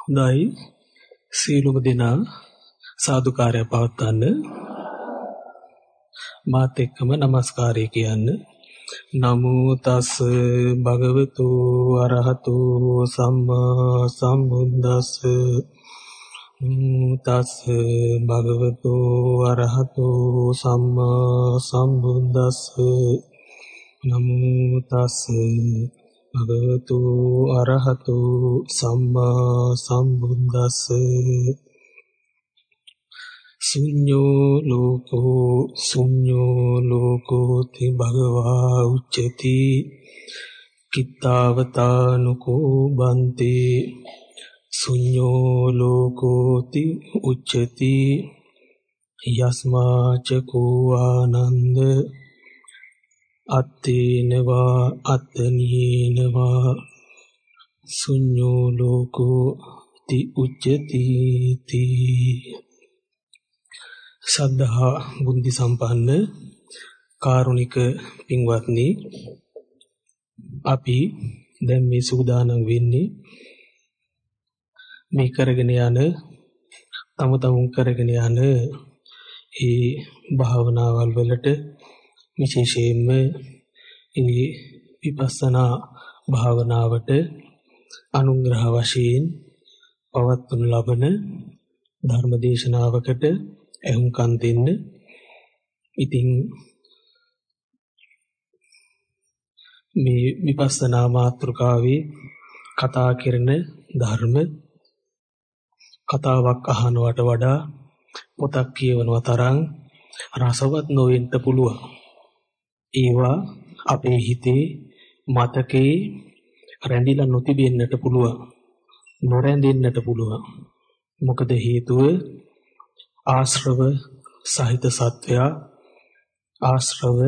හොඳයි. සීලුම දෙනා සාදුකාරය පවත්වන්න. මාත් එක්කම নমස්කාරය කියන්න. නමෝ තස් භගවතු අරහතු සම්මා සම්බුද්දස්ස. තස් භගවතු අරහතු සම්මා සම්බුද්දස්ස. නමෝ තස් භගවතු අරහතු සම්මා සම්බුද්දස්ස සුඤ්ඤෝ ලෝකෝ සුඤ්ඤෝ ලෝකෝ ති භගවා උච්චති කිත්තාවතානුකෝ බන්ති සුඤ්ඤෝ ලෝකෝ ති උච්චති යස්මාච කෝ ආනන්ද අත්තේනවා අත්තනීනවා. සුඤ්ඤෝ ලෝකෝ ති උච්චති තී සද්ධා බුද්ධි සම්පන්න කාරුණික පින්වත්නි අපි දැන් මේ සූදානම් වෙන්නේ මේ කරගෙන යන තම තමුන් කරගෙන යන ඒ භාවනාවල් වලට විශේෂයෙන්ම ඒ විපස්සනා භාවනාවට අනුග්‍රහ වශයෙන් පවත්වනු ලබන ධර්ම දේශනාවකට එහුම්කන් දෙන්න. ඉතින් මේ විපස්සනා මාතෘකාවේ කතා කරන ධර්ම කතාවක් අහනවට වඩා පොතක් කියවනවා තරම් රසවත් නොවෙන්න පුළුවන්. ඒවා අපේ හිතේ මතකේ රැඳිලා නොතිබෙන්නට පුළුවන්. නොරැඳෙන්නට පුළුවන්. මොකද හේතුව ආශ්‍රව සහිත සත්වයා ආශ්‍රව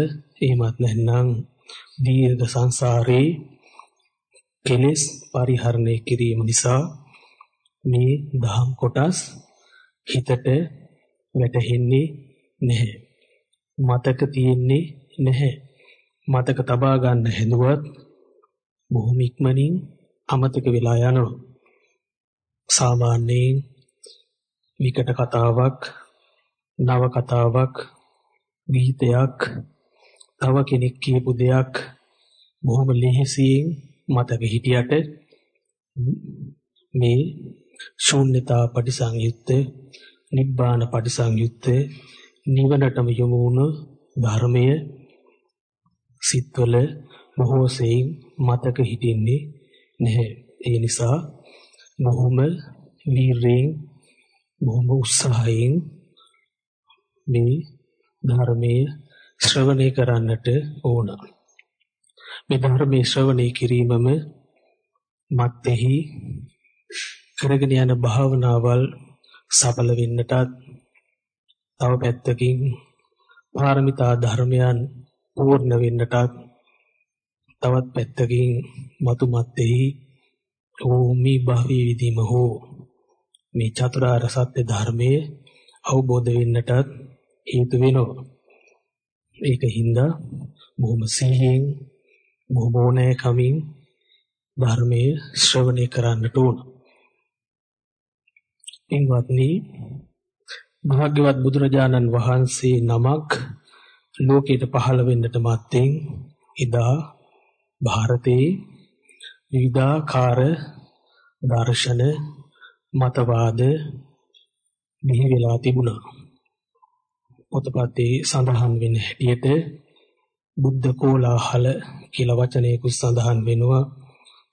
එහෙමත් නැත්නම් දීර්ඝ සංසාරේ කෙලෙස් පරිහරණය කිරීම නිසා මේ දහම් කොටස් හිතට වැටහෙන්නේ නැහැ. මතක තියෙන්නේ නැහැ. මතක තබා ගන්න හැදුවත් බොහොම ඉක්මනින් අමතක වෙලා යනවා. සාමාන්‍යයෙන් විකට කතාවක්, නව කතාවක්, ගීතයක්, තව කෙනෙක් කියපු දෙයක් බොහොම ලෙහෙසියෙන් මතක හිටියට මේ ශූන්‍යතා පටිසංයුත්ත, නිබ්බාන පටිසංයුත්ත, නිවනටම යොමු වුණු ධර්මය සිත්වල බොහෝ සෙයින් මතක හිටින්නේ නැහැ. ඒ නිසා බොහොම වීරයෙන් බොහොම උත්සාහයෙන් මේ ධර්මයේ ශ්‍රවණය කරන්නට ඕන. මේ ධර්මයේ ශ්‍රවණය කිරීමම මත්ෙහි කරගෙන යන භාවනාවල් සඵල වෙන්නටත් තව පැත්තකින් පාරමිතා ධර්මයන් පූර්ණ වෙන්නටත් තවත් පැත්තකින් මතු මැත්තේහි ඕමි භවී විදීම හෝ මේ චතුරාර්ය සත්‍ය ධර්මයේ අවබෝධ වෙන්නටත් හේතු වෙනවා. ඒක හින්දා බොහොම සිහියෙන් බොහොම ඕනෑකමින් ධර්මයේ ශ්‍රවණය කරන්නට ඕන. පින්වත්නි භාග්‍යවත් බුදුරජාණන් වහන්සේ නමක් ලෝකයට පහළ වෙන්නට මත්තෙන් එදා ಭಾರತයේ විවිධාකාර දර්ශන මතවාද මෙහි වෙලා තිබුණා. පොතපතේ සඳහන් වෙන හැටියට බුද්ධ කෝලාහල කියලා වචනයක සඳහන් වෙනවා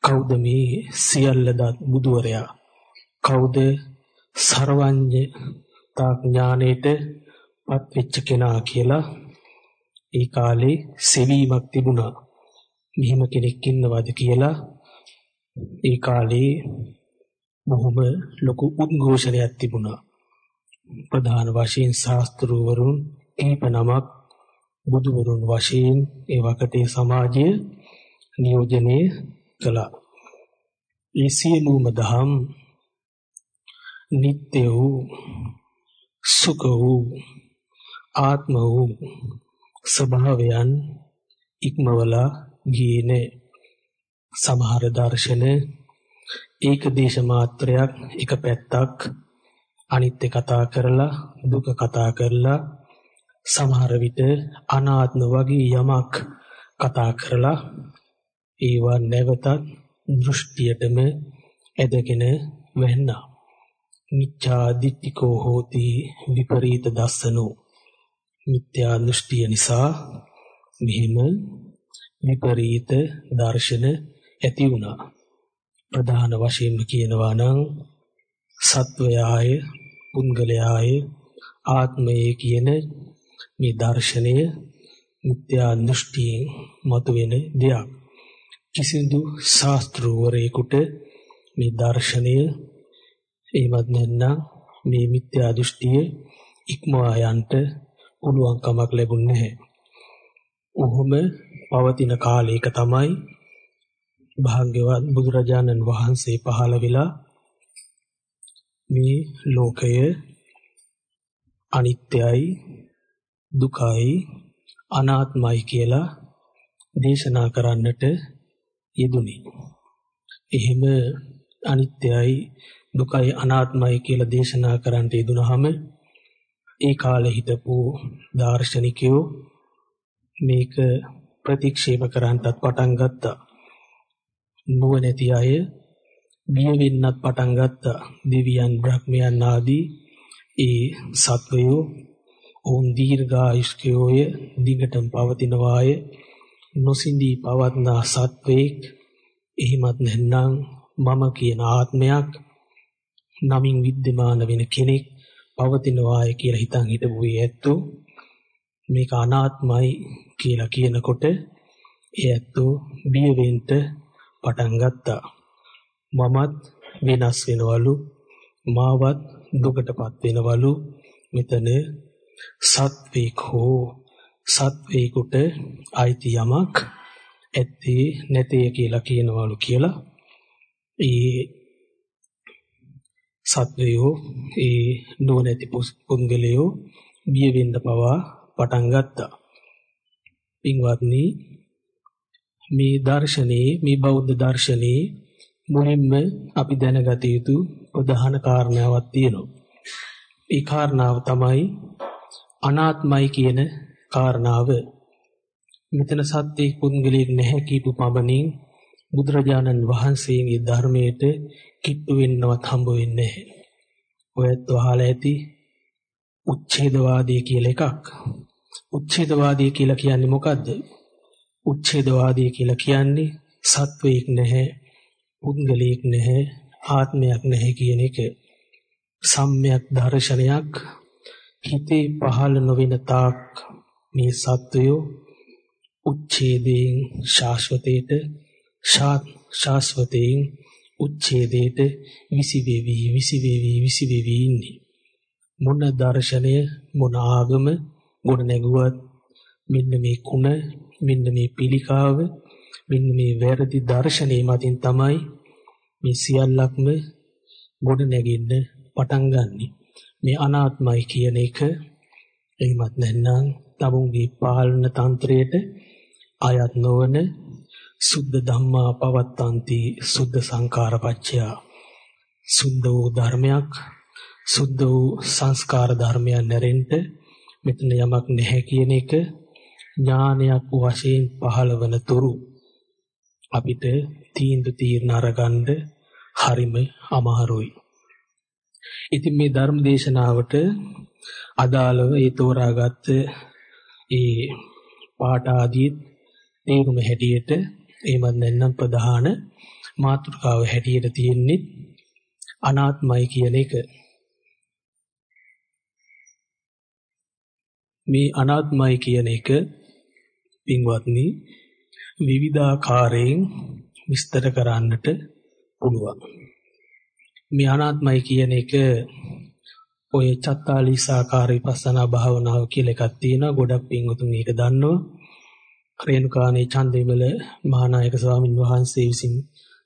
කවුද මේ සියල්ලදත් බුදුවරයා කවුද ਸਰවඥතා ඥානෙට පත්වෙච්ච කෙනා කියලා ඒ කාලේ සෙවීමක් තිබුණා. මෙහිම කෙනෙක් ඉන්නවද කියලා ඒ කාලේ බොහොම ලොකු උද්ඝෝෂණයක් තිබුණා. ප්‍රධාන වශයෙන් ශාස්ත්‍රවරුන් කීප නමක් බුදුවරුන් වශයෙන් ඒ වකටේ සමාජය නියෝජනය කළා. ඒ සියලුම දහම් නිත්‍ය වූ සුඛ වූ ආත්ම වූ ස්වභාවයන් ඉක්මවලා ගියේ සමහර දර්ශන ඒක දේශ මාත්‍රයක් එක පැත්තක් අනිත්‍ය කතා කරලා දුක කතා කරලා සමහර විට අනාත්ම වගේ යමක් කතා කරලා ඒවා නැවතත් දෘෂ්ටියටම ඇදගෙන වෙන්නා මිච්ඡා දිට්ඨිකෝ හෝති විපරීත දස්සනෝ. මිත්‍යා දෘෂ්ටිය නිසා මෙහිම විපරීත දර්ශන ඇති වුණා ප්‍රධාන වශයෙන්ම කියනවා නම් සත්වයාය පුද්ගලයාය ආත්මයේ කියන මේ දර්ශනය මිත්‍යා දෘෂ්ටියෙන් මතුවෙන දෙයක්. කිසිදු ශාස්ත්‍රවරයෙකුට මේ දර්ශනය එහෙමත් නැත්නම් මේ මිත්‍යා දෘෂ්ටිය ඉක්මවා යන්න පුළුවන් කමක් ලැබුණේ නැහැ. ඔහොම පවතින කාලයක තමයි භාග්‍යවත් බුදුරජාණන් වහන්සේ පහළ වෙලා මේ ලෝකය අනිත්‍යයි දුකයි අනාත්මයි කියලා දේශනා කරන්නට යෙදුනේ. එහෙම අනිත්‍යයි දුකයි අනාත්මයි කියලා දේශනා කරන්නට යෙදුනහම ඒ කාලේ හිටපු දාර්ශනිකයෝ මේක ප්‍රතික්ෂේප කරන්නත් පටන් ගත්තා. නුවණැති අය බිය වෙන්නත් පටන් ගත්තා. දෙවියන් බ්‍රහ්මයන් ආදී ඒ සත්වයෝ ඔවුන් දීර්ඝායුෂ්කයෝය දිගටම පවතිනවාය නොසිඳී පවත්නා සත්වේක් එහිමත් නැත්නම් මම කියන ආත්මයක් නමින් විද්‍යමාන වෙන කෙනෙක් පවතිනවාය කියලා හිතන් හිටපු ඇත්තෝ මේක අනාත්මයි කියලා කියනකොට ඒ ඇත්තෝ බිය වෙන්න පටන් ගත්තා. මමත් වෙනස් වෙනවලු. මාවත් දුකටපත් වෙනවලු. මෙතන සත්වේක හෝ සත්වේකුට අයිති යමක් ඇත්තේ නැතේ කියලා කියනවලු කියලා ඒ සත්වයෝ ඒ නොනැති පුද්ගලයෝ බිය වෙන්න පවා පටන් ගත්තා. පින්වත්නි මේ දර්ශනේ මේ බෞද්ධ දර්ශනේ මුලින්ම අපි දැනගත යුතු ප්‍රධාන කාරණාවක් තියෙනවා. ඒ කාරණාව තමයි අනාත්මයි කියන කාරණාව. මෙතන සත්‍යයේ පුද්ගලයෙක් නැහැ කියපු පමණින් බුදුරජාණන් වහන්සේගේ ධර්මයට කිට්ටු වෙන්නවත් හම්බ වෙන්නේ නැහැ. ඔයත් අහලා ඇති උච්ඡේදවාදී කියලා එකක්. උච්ඡේදවාදී කියලා කියන්නේ මොකද්ද? උච්ඡේදවාදී කියලා කියන්නේ සත්වයක් නැහැ, පුද්ගලයෙක් නැහැ, ආත්මයක් නැහැ කියන එක. සම්‍යක් දර්ශනයක් හිතේ පහළ නොවන තාක් මේ සත්වයෝ උච්ඡේදයෙන් ශාස්වතේට ශාස්වතයෙන් උච්ඡේදයට විසිවේවි විසිවේවි විසිවේවි ඉන්නේ. මොන දර්ශනය මොන ආගම ගොඩ නැගුවත් මෙන්න මේ කුණ මෙන්න මේ පිළිකාව මෙන්න මේ වැරදි දර්ශනය මතින් තමයි මේ සියල්ලක්ම ගොඩ නැගින්න පටන් ගන්නෙ. මේ අනාත්මයි කියන එක එහෙමත් නැත්නම් තමුන්ගේ පාලන තන්ත්‍රයට අයත් නොවන සුද්ධ ධම්මා පවත්තන්ති සුද්ධ සංකාරපච්චය සුද්ධ වූ ධර්මයක් සුද්ධ වූ සංස්කාර ධර්මයන් නැරෙන්න මෙතන යමක් නැහැ කියන එක ඥානයක් වශයෙන් පහළවන තුරු අපිට තීන්දුව తీරන අරගන්න හරිම අමාරුයි. ඉතින් මේ ධර්ම දේශනාවට අදාළව ඒ තෝරාගත්ත ඒ පාඨ ආදී තේරුම හැටියට එහෙමත් නැත්නම් ප්‍රධාන මාතෘකාව හැටියට තියෙන්නේ අනාත්මයි කියන එක. මේ අනාත්මයි කියන එක පින්වත්නි විවිධාකාරයෙන් විස්තර කරන්නට පුළුවන්. මේ අනාත්මයි කියන එක ඔය චත්තාලීසාකාර විපස්සනා භාවනාව කියලා එකක් තියෙනවා. ගොඩක් පින්වතුන් ඒක දන්නවා. රේණුකානේ චන්දේවල මහානායක ස්වාමින් වහන්සේ විසින්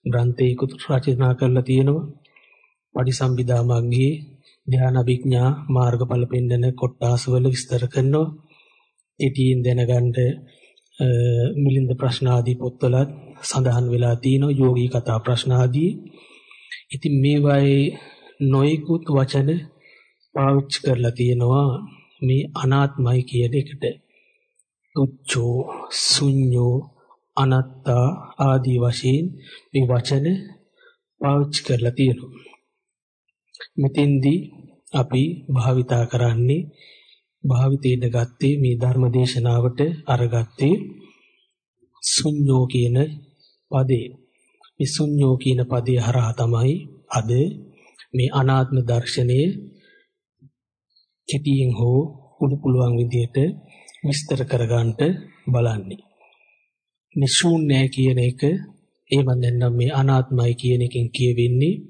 ග්‍රන්ථයකුත් රචනා කරලා තියෙනවා. පටිසම්භිදා මග්ගේ ධ්‍යාන අභිඥා මාර්ගඵල පෙන්වන කොටාසවල විස්තර කරනවා. ඉතින් දැනගන්න මිලින්ද ප්‍රශ්න ආදී පොත්වලත් සඳහන් වෙලා තියෙනවා යෝගී කතා ප්‍රශ්න ආදී ඉතින් මේවායේ නොයිකුත් වචන පාවිච්චි කරලා තියෙනවා මේ අනාත්මයි කියන එකට. තුච්චෝ ශුඤ්ඤෝ අනත්තා ආදී වශයෙන් මේ වචන පාවිච්චි කරලා තියෙනවා. මෙතෙන්දී අපි භාවිතා කරන්නේ භාවිතේන ගත්තේ මේ ධර්ම දේශනාවට අරගත්තේ ශුඤ්ඤෝ කියන පදේ. මේ ශුඤ්ඤෝ කියන පදේ හරහා තමයි අද මේ අනාත්ම දර්ශනය කෙටියෙන් හෝ පුළු පුළුවන් විදිහට විස්තර කරගන්නට බලන්නේ. මේ ශූන්‍ය කියන එක එහෙම නැත්නම් මේ අනාත්මයි කියන එකෙන් කියවෙන්නේ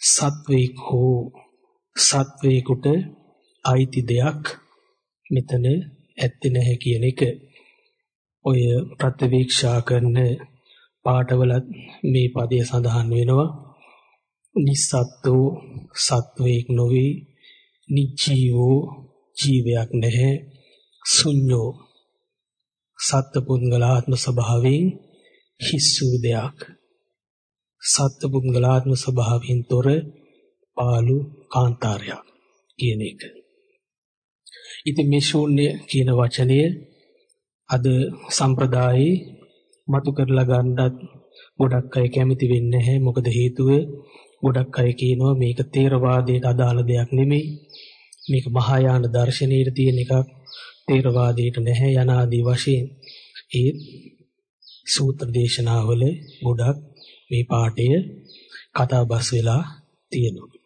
සත්වේක හෝ සත්වේකුට අයිති දෙයක් මෙතන ඇත්තේ නැහැ කියන එක. ඔය ප්‍රතිවීක්ෂා කරන පාඨවලත් මේ පදය සඳහන් වෙනවා. නිස්සත්තු සත්වේක් නොවේ නිජීවෝ ජීවයක් නැහැ ශුන්‍යෝ සත්පුද්ගලාත්ම ස්වභාවයෙන් හිස්සු දෙයක් සත්පුද්ගලාත්ම ස්වභාවයෙන් තොර පාළු කාන්තාරයක් කියන එක. ඉතින් මේ ශූන්‍ය කියන වචනය අද සම්ප්‍රදායේ මතු කරලා ගන්නත් ගොඩක් අය කැමති වෙන්නේ නැහැ. මොකද හේතුව ගොඩක් අය කියනවා මේක තේරවාදයට අදාළ දෙයක් නෙමෙයි. මේක මහායාන දර්ශනයේ තියෙන එකක්. තේරවාදයට නැහැ යන ආදී වශයෙන් ඒ සූත්‍ර දේශනාවල ගොඩක් මේ පාඩය කතා බස් වෙලා තියෙනවා.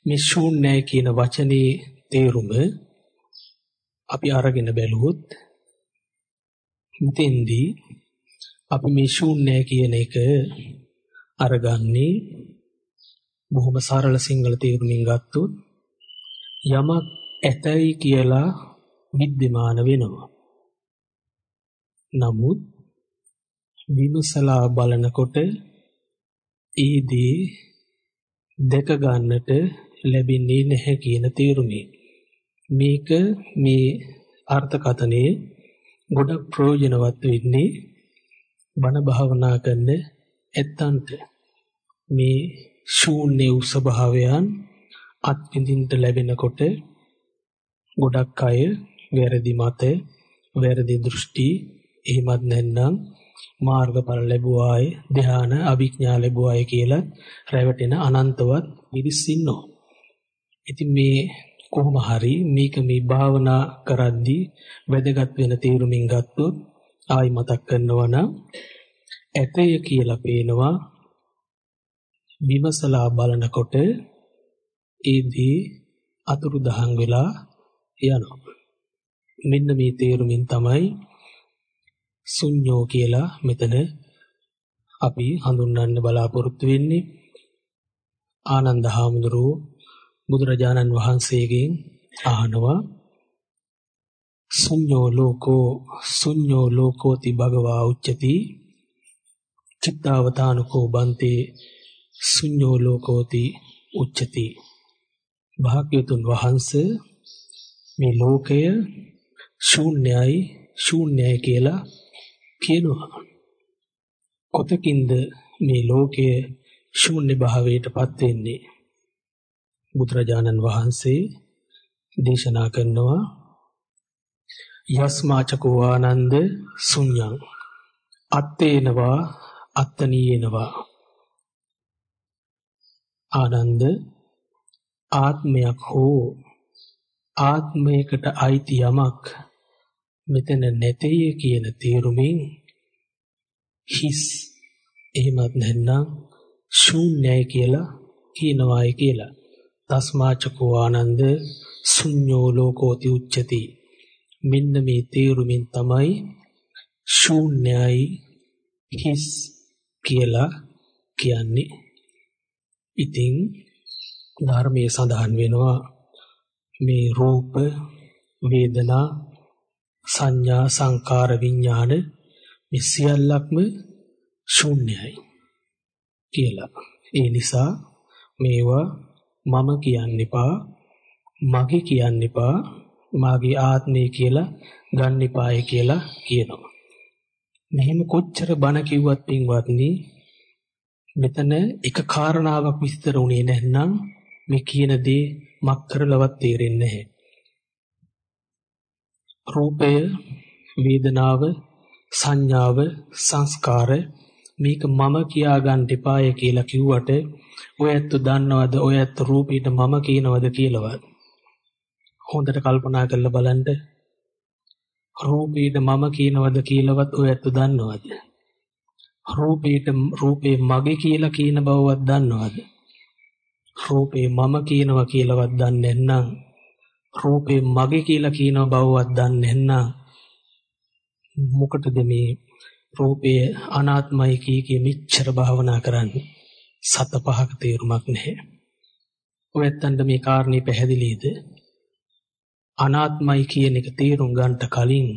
මේ ශූන්‍ය කියන වචනේ තේරුම අපි අරගෙන බැලුවොත් මෙතෙන්දී අපි මේ ශූන්‍ය කියන එක අරගන්නේ බොහොම සරල සිංහල තේරුමින් ගත්තොත් යමක් ඇතයි කියලා විද්‍යමාන වෙනවා. නමුත් විමසලා බලනකොට ඒ දේ දැක ගන්නට ලැබෙන්නේ නැහැ කියන තේරුමයි. මේක මේ අර්ථකථනයේ ගොඩක් ප්‍රයෝජනවත් වෙන්නේ බණ භාවනා කරන ඇත්තන්ට මේ ශූන්‍ය ස්වභාවයන් අත්විඳින්න ලැබෙනකොට ගොඩක් අය වැරදි මත වැරදි දෘෂ්ටි එහෙමත් නැත්නම් මාර්ගඵල ලැබුවාය ධ්‍යාන අභිඥා ලැබුවාය කියලා රැවටෙන අනන්තවත් මිනිස් ඉන්නවා. ඉතින් මේ කොහොම හරි මේක මේ භාවනා කරද්දී වැදගත් වෙන තීරුමින් ගත්තොත් ආයි මතක් කරනවා නම් ඇතය කියලා පේනවා විමසලා බලනකොට ඒදී අතුරු දහන් වෙලා යනවා. මෙන්න මේ තේරුමින් තමයි ශුන්‍යෝ කියලා මෙතන අපි හඳුන්වන්න බලාපොරොත්තු වෙන්නේ. ආනන්ද හාමුදුරුවෝ බුදුරජාණන් වහන්සේගෙන් අහනවා ශුන්‍යෝ ලෝකෝ ශුන්‍යෝ ලෝකෝති භගවා උච්චති චිත්තාවතානුකෝ බන්තේ ශුන්‍යෝ ලෝකෝති උච්චති භාග්‍යතුන් වහන්සේ මේ ලෝකය ශූන්‍යයි ශූන්‍යයි කියලා කියනවා. කොතකින්ද මේ ලෝකය ශූන්‍ය භාවයටපත් වෙන්නේ? බුදුරජාණන් වහන්සේ දේශනා කරනවා යස්මාචකෝ ආනන්ද ශුන්‍යං අත්තේනවා අත්තනීයනවා ආනන්ද ආත්මයක් හෝ ආත්මයකට අයිති යමක් මෙතන නැtei කියන තේරුමින් හිස් එහෙමත් නැත්නම් ශූන්‍යයි කියලා කියනවායි කියලා. තස්මාචකෝ ආනන්ද ශුන්‍යෝ ලෝකෝති උච්චති. මෙන්න මේ තේරුමින් තමයි ශූන්‍යයි හිස් කියලා කියන්නේ. ඉතින් ධර්මයේ සඳහන් වෙනවා මේ රූප වේදනා සංඥා සංකාර විඥාන මේ සියල්ලක්ම ශූන්‍යයි කියලා. ඒ නිසා මේවා මම කියන්න එපා මගේ කියන්න එපා මාගේ ආත්මය කියලා ගන්න එපායි කියලා කියනවා. මෙහෙම කොච්චර බණ කිව්වත් පින්වත්නි මෙතන එක කාරණාවක් විස්තර වුණේ නැත්නම් මේ කියන දේ මක් කරලවත් තේරෙන්නේ නැහැ. රූපය, වේදනාව, සංඥාව, සංස්කාර මේක මම කියා ගන්න එපාය කියලා කිව්වට ඔය ඇත්ත දන්නවද ඔය ඇත්ත රූපීට මම කියනවද කියලාවත් හොඳට කල්පනා කරලා බලන්න. රූපීට මම කියනවද කියලාවත් ඔය ඇත්ත දන්නවද? රූපීට රූපේ මගේ කියලා කියන බවවත් දන්නවද? රූපේ මම කියනවා කියලාවත් දන්නේ නැත්නම් රූපේ මගේ කියලා කියන බවවත් දන්නේ නැත්නම් මොකටද මේ රූපය අනාත්මයි කී කී මිච්ඡර භාවනා කරන්නේ සත පහක තේරුමක් නැහැ. ඔයත්තන්ට මේ කාරණේ පැහැදිලිද? අනාත්මයි කියන එක තේරුම් ගන්නට කලින්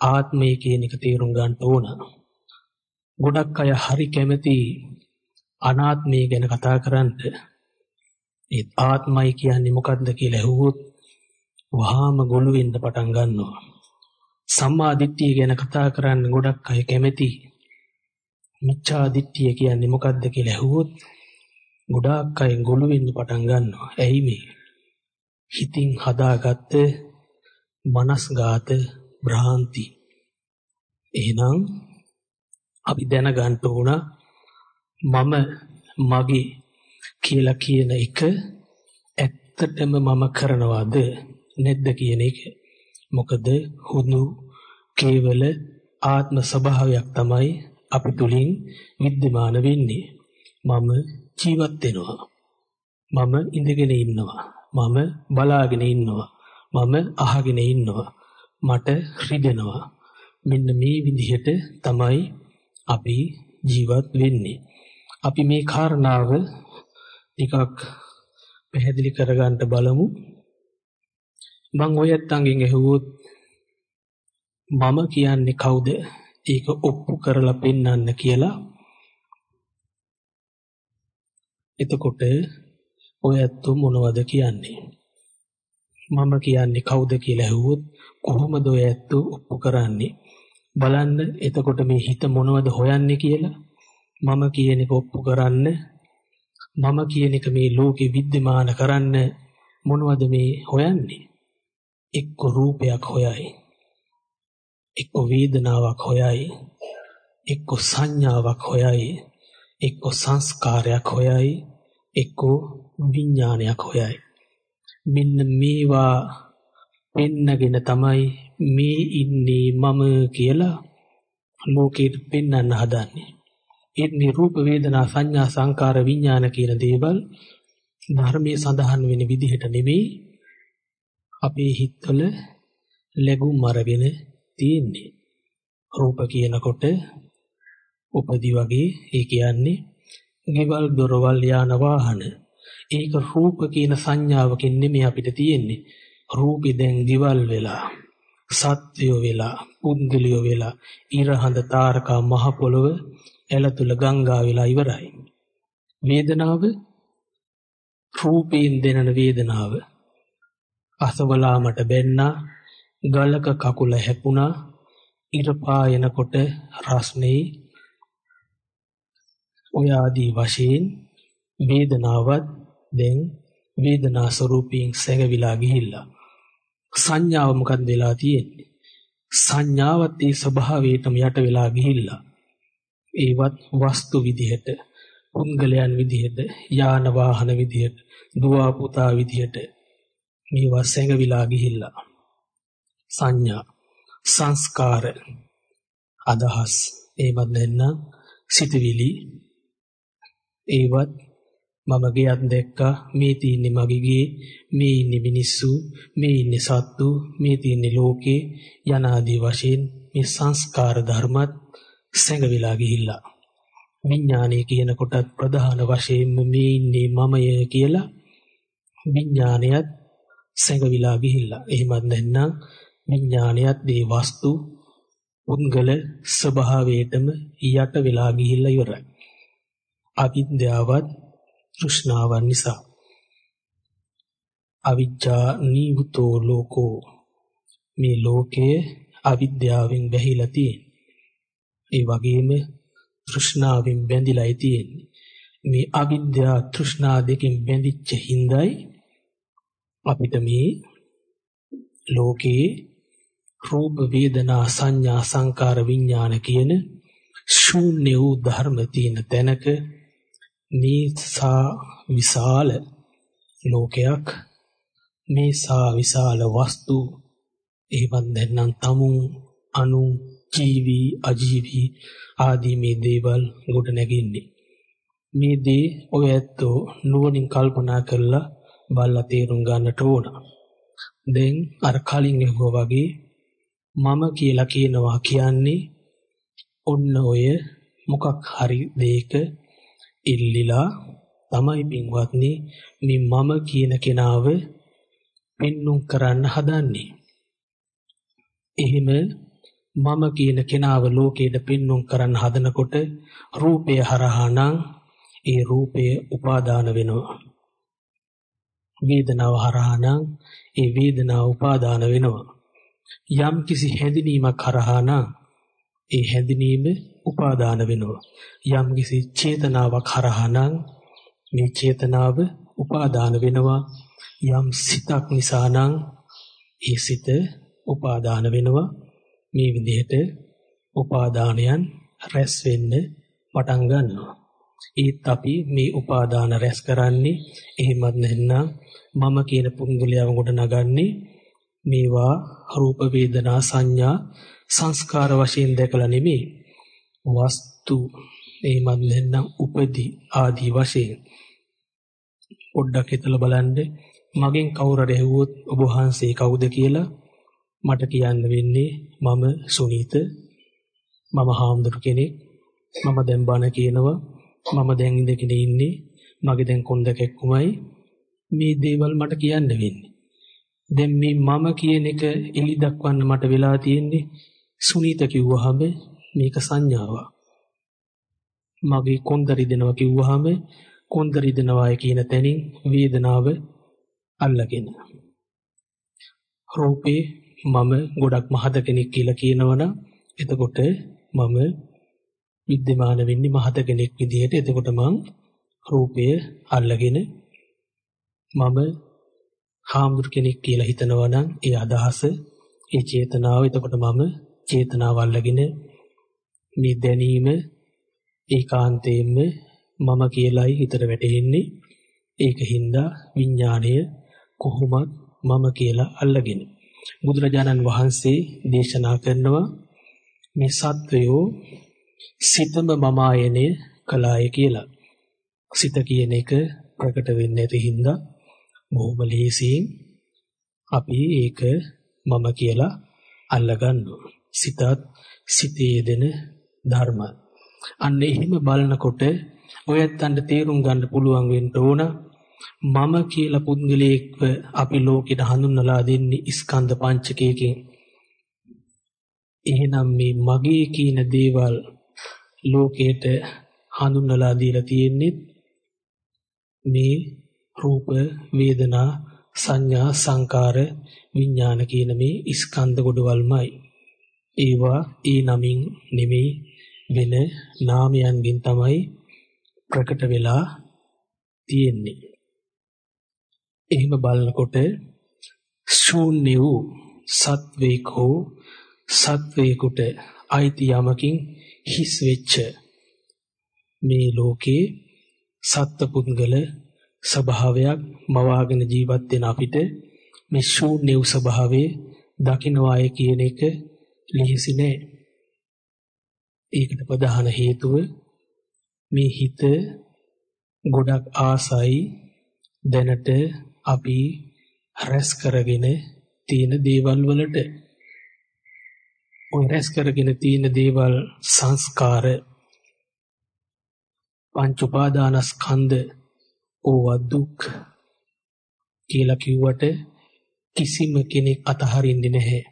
ආත්මය කියන එක තේරුම් ගන්න ඕන. ගොඩක් අය හරි කැමති අනාත්මය ගැන කතා කරන්න. ඒ ආත්මයි කියන්නේ මොකක්ද කියලා ඇහුවොත් වහාම ගොළු වෙන්න පටන් ගන්නවා. සම්මා දිට්ඨිය ගැන කතා කරන්න ගොඩක් අය කැමති. මිච්ඡා දිට්ඨිය කියන්නේ මොකක්ද කියලා ඇහුවොත් ගොඩාක් අය ගොළු වෙන්න පටන් ගන්නවා. ඇයි මේ? හිතින් හදාගත්ත මනස්ගත භ්‍රාන්ති. එහෙනම් අපි දැනගන්න ඕන මම මගේ කියලා කියන එක ඇත්තටම මම කරනවාද නැද්ද කියන එක. මොකද හුදු කේවල ආත්ම ස්වභාවයක් තමයි අපි තුලින් විද්‍යමාන වෙන්නේ. මම ජීවත් වෙනවා. මම ඉඳගෙන ඉන්නවා. මම බලාගෙන ඉන්නවා. මම අහගෙන ඉන්නවා. මට රිදෙනවා. මෙන්න මේ විදිහට තමයි අපි ජීවත් වෙන්නේ. අපි මේ කාරණාව ටිකක් පැහැදිලි කරගන්න බලමු. මම ඔයත් අංගෙන් ඇහුවොත් මම කියන්නේ කවුද? ඒක ඔප්පු කරලා පෙන්වන්න කියලා. එතකොට ඔය ඇත්තෝ මොනවද කියන්නේ? මම කියන්නේ කවුද කියලා ඇහුවොත් කොහොමද ඔය ඇත්තෝ ඔප්පු කරන්නේ? බලන්න එතකොට මේ හිත මොනවද හොයන්නේ කියලා මම කියන එක ඔප්පු කරන්න මම කියන එක මේ ලෝකෙ विद्यमान කරන්න මොනවද මේ හොයන්නේ එක්ක රූපයක් හොයයි එක්ක වේදනාවක් හොයයි එක්ක සංඥාවක් හොයයි එක්ක සංස්කාරයක් හොයයි එක්ක විඥානයක් හොයයි මෙන්න මේවා පෙන්නගෙන තමයි මේ ඉන්නේ මම කියලා ලෝකෙට පෙන්වන්න හදන්නේ ඒ රූප වේදනා සංඥා සංකාර විඥාන කියන දේවල් ධර්මයේ සඳහන් වෙන විදිහට නෙමෙයි අපේ හිතවල ලැබුම් අරගෙන තියෙන්නේ. රූප කියනකොට උපදි වගේ ඒ කියන්නේ ගෙවල් දොරවල් යාන වාහන. ඒක රූප කියන සංඥාවකින් නෙමෙයි අපිට තියෙන්නේ. රූපේ දැන් ගෙවල් වෙලා සත්‍යය වෙලා පුද්ගලිය වෙලා ඉරහඳ තාරකා මහ පොළව එළතුල ගංගා වෙලා ඉවරයි. වේදනාව රූපයෙන් දෙනන වේදනාව අසවලාමට බැන්නා ගලක කකුල හැපුණා ඉර පායනකොට රස්නේ ඔය ආදී වශයෙන් වේදනාවත් දැන් වේදනා ස්වરૂපයෙන් සැඟවිලා ගිහිල්ලා. සංඥාව මොකක්ද වෙලා තියෙන්නේ? සංඥාවත් ඒ ස්වභාවයටම යට වෙලා ගිහිල්ලා. ඒවත් වස්තු විදිහට පුද්ගලයන් විදිහට යාන වාහන විදිහට දුව පුතා විදිහට මේවා සැඟවිලා ගිහිල්ලා. සංඥා සංස්කාර අදහස්. ඒවත් නැත්නම් සිතවිලි. ඒවත් මම ගියත් දැක්කා මේ තින්නේ මගේ ගේ මේ ඉන්නේ මිනිස්සු මේ ඉන්නේ සත්තු මේ තින්නේ ලෝකේ යනාදී වශයෙන් මේ සංස්කාර ධර්මත් සැඟවිලා ගිහිල්ලා. විඥානය කියන කොටත් ප්‍රධාන වශයෙන්ම මේ ඉන්නේ මමය කියලා විඥානයත් සැඟවිලා ගිහිල්ලා. එහෙමත් නැත්නම් විඥානයත් මේ වස්තු උන්ගල ස්වභාවයටම යට වෙලා ගිහිල්ලා ඉවරයි. අවිද්‍යාවත් තෘෂ්ණාවන් නිසා. අවිජ්ජා නීවුතෝ ලෝකෝ මේ ලෝකයේ අවිද්‍යාවෙන් වැහිලා තියෙන. ඒ වගේම තෘෂ්ණාවෙන් බැඳිලායි තියෙන්නේ. මේ අවිද්‍යා තෘෂ්ණා දෙකෙන් බැඳිච්ච හිඳයි අපිට මේ ලෝකේ රූප වේදනා සංඥා සංකාර විඥාන කියන ශූන්‍ය වූ ධර්ම තියෙන තැනක මේ සා විශාල ලෝකයක් මේ සා විශාල වස්තු එහෙමත් නැත්නම් tamun anu ජීවි අජීවි ආදී මේ දේවල් ගොඩ නැගින්නේ මේ දේ ඔය ඇත්තෝ නුවණින් කල්පනා කරලා බලලා තේරුම් ගන්නට ඕන. දැන් අර කලින් එහුවා වගේ මම කියලා කියනවා කියන්නේ ඔන්න ඔය මොකක් හරි දෙයක ඉල්ලිලා තමයි පින්වත්නි මේ මම කියන කෙනාව පෙන්눔 කරන්න හදන්නේ. එහෙම මම කියන කෙනාව ලෝකයට පෙන්눔 කරන්න හදනකොට රූපය හරහා නම් ඒ රූපය උපාදාන වෙනවා. වේදනාව හරහා නම් ඒ වේදනාව උපාදාන වෙනවා. යම් කිසි හැඳිනීමක් හරහා නම් ඒ හැඳිනීම උපාදාන වෙනවා. යම් කිසි චේතනාවක් හරහා නම් මේ චේතනාව උපාදාන වෙනවා. යම් සිතක් නිසා නම් ඒ සිත උපාදාන වෙනවා. මේ විදිහට උපාදානයන් රැස් වෙන්න පටන් ගන්නවා. ඒත් අපි මේ උපාදාන රැස් කරන්නේ එහෙමත් නැත්නම් මම කියන පුංගුලියව කොට නගන්නේ මේවා රූප වේදනා සංඥා සංස්කාර වශයෙන් දැකලා නෙමෙයි වස්තු එහෙමත් නැත්නම් උපදී ආදී වශයෙන් පොඩ්ඩක් හිතලා බලන්න මගෙන් කවුරු හරි ඇහුවොත් ඔබ වහන්සේ කවුද කියලා මට කියන්න වෙන්නේ මම සුනීත. මම හාමුදුරු කෙනෙක්. මම දැන් බණ කියනවා. මම දැන් ඉඳගෙන ඉන්නේ. මගේ දැන් කොන්ද කැක්කුමයි මේ දේවල් මට කියන්න වෙන්නේ. දැන් මේ මම කියන එක එලි දක්වන්න මට වෙලා තියෙන්නේ සුනීත කිව්වහම මේක සංඥාවක්. මගේ කොන්ද රිදෙනවා කිව්වහම කොන්ද රිදෙනවායි කියන තැනින් වේදනාව අල්ලගෙන. රූපේ මම ගොඩක් මහත කෙනෙක් කියලා කියනවනම් එතකොට මම විද්‍යමාන වෙන්නේ මහත කෙනෙක් විදිහට. එතකොට මං රූපය අල්ලගෙන මම හාමුදුර කෙනෙක් කියලා හිතනවා නම් ඒ අදහස ඒ චේතනාව. එතකොට මම චේතනාව අල්ලගෙන මේ දැනීම ඒකාන්තයෙන්ම මම කියලායි හිතට වැටෙන්නේ ඒකින්ද විඥාණය කොහොමත් මම කියලා අල්ලගෙන. බුදුරජාණන් වහන්සේ දේශනා කරනවා මේ සත්වයෝ සිතම මමායනය කළාය කියලා. සිත කියන එක ප්‍රකට වෙන්නේ නැති හින්දා බොහොම ලේසියෙන් අපි ඒක මම කියලා අල්ලගන්නවා. සිතත් සිතේ දෙන ධර්ම. අන්න එහෙම බලනකොට ඔයත්තන්ට තේරුම් ගන්න පුළුවන් වෙන්න ඕන මම කියලා පුද්ගලයෙක්ව අපි ලෝකෙට හඳුන්වලා දෙන්නේ ස්කන්ධ පංචකයකින්. එහෙනම් මේ මගේ කියන දේවල් ලෝකයට හඳුන්වලා දීලා තියෙන්නේ මේ රූප වේදනා සංඥා සංකාර විඥාන කියන මේ ස්කන්ධ කොටවල්මයි. ඒවා ඒ නමින් නෙමෙයි වෙන නාමයන්ගෙන් තමයි ප්‍රකට වෙලා තියෙන්නේ. එහෙම බලනකොට ශූන්‍ය වූ සත්වේක හෝ සත්වේකුට අයිති යමකින් හිස් වෙච්ච මේ ලෝකේ සත්පුද්ගල ස්වභාවයක් මවාගෙන ජීවත් වෙන අපිට මේ ශූන්‍ය වූ ස්වභාවයේ දකින්නවාය කියන එක ලිහිසි නෑ. ඒකට ප්‍රධාන හේතුව මේ හිත ගොඩක් ආසයි දැනට අපි රැස් කරගෙන තියෙන දේවල් වලට ඔය රැස් කරගෙන තියෙන දේවල් සංස්කාර පංච උපාදානස්කන්ධ ඕවා දුක් කියලා කිව්වට කිසිම කෙනෙක් අතහරින්නේ නැහැ.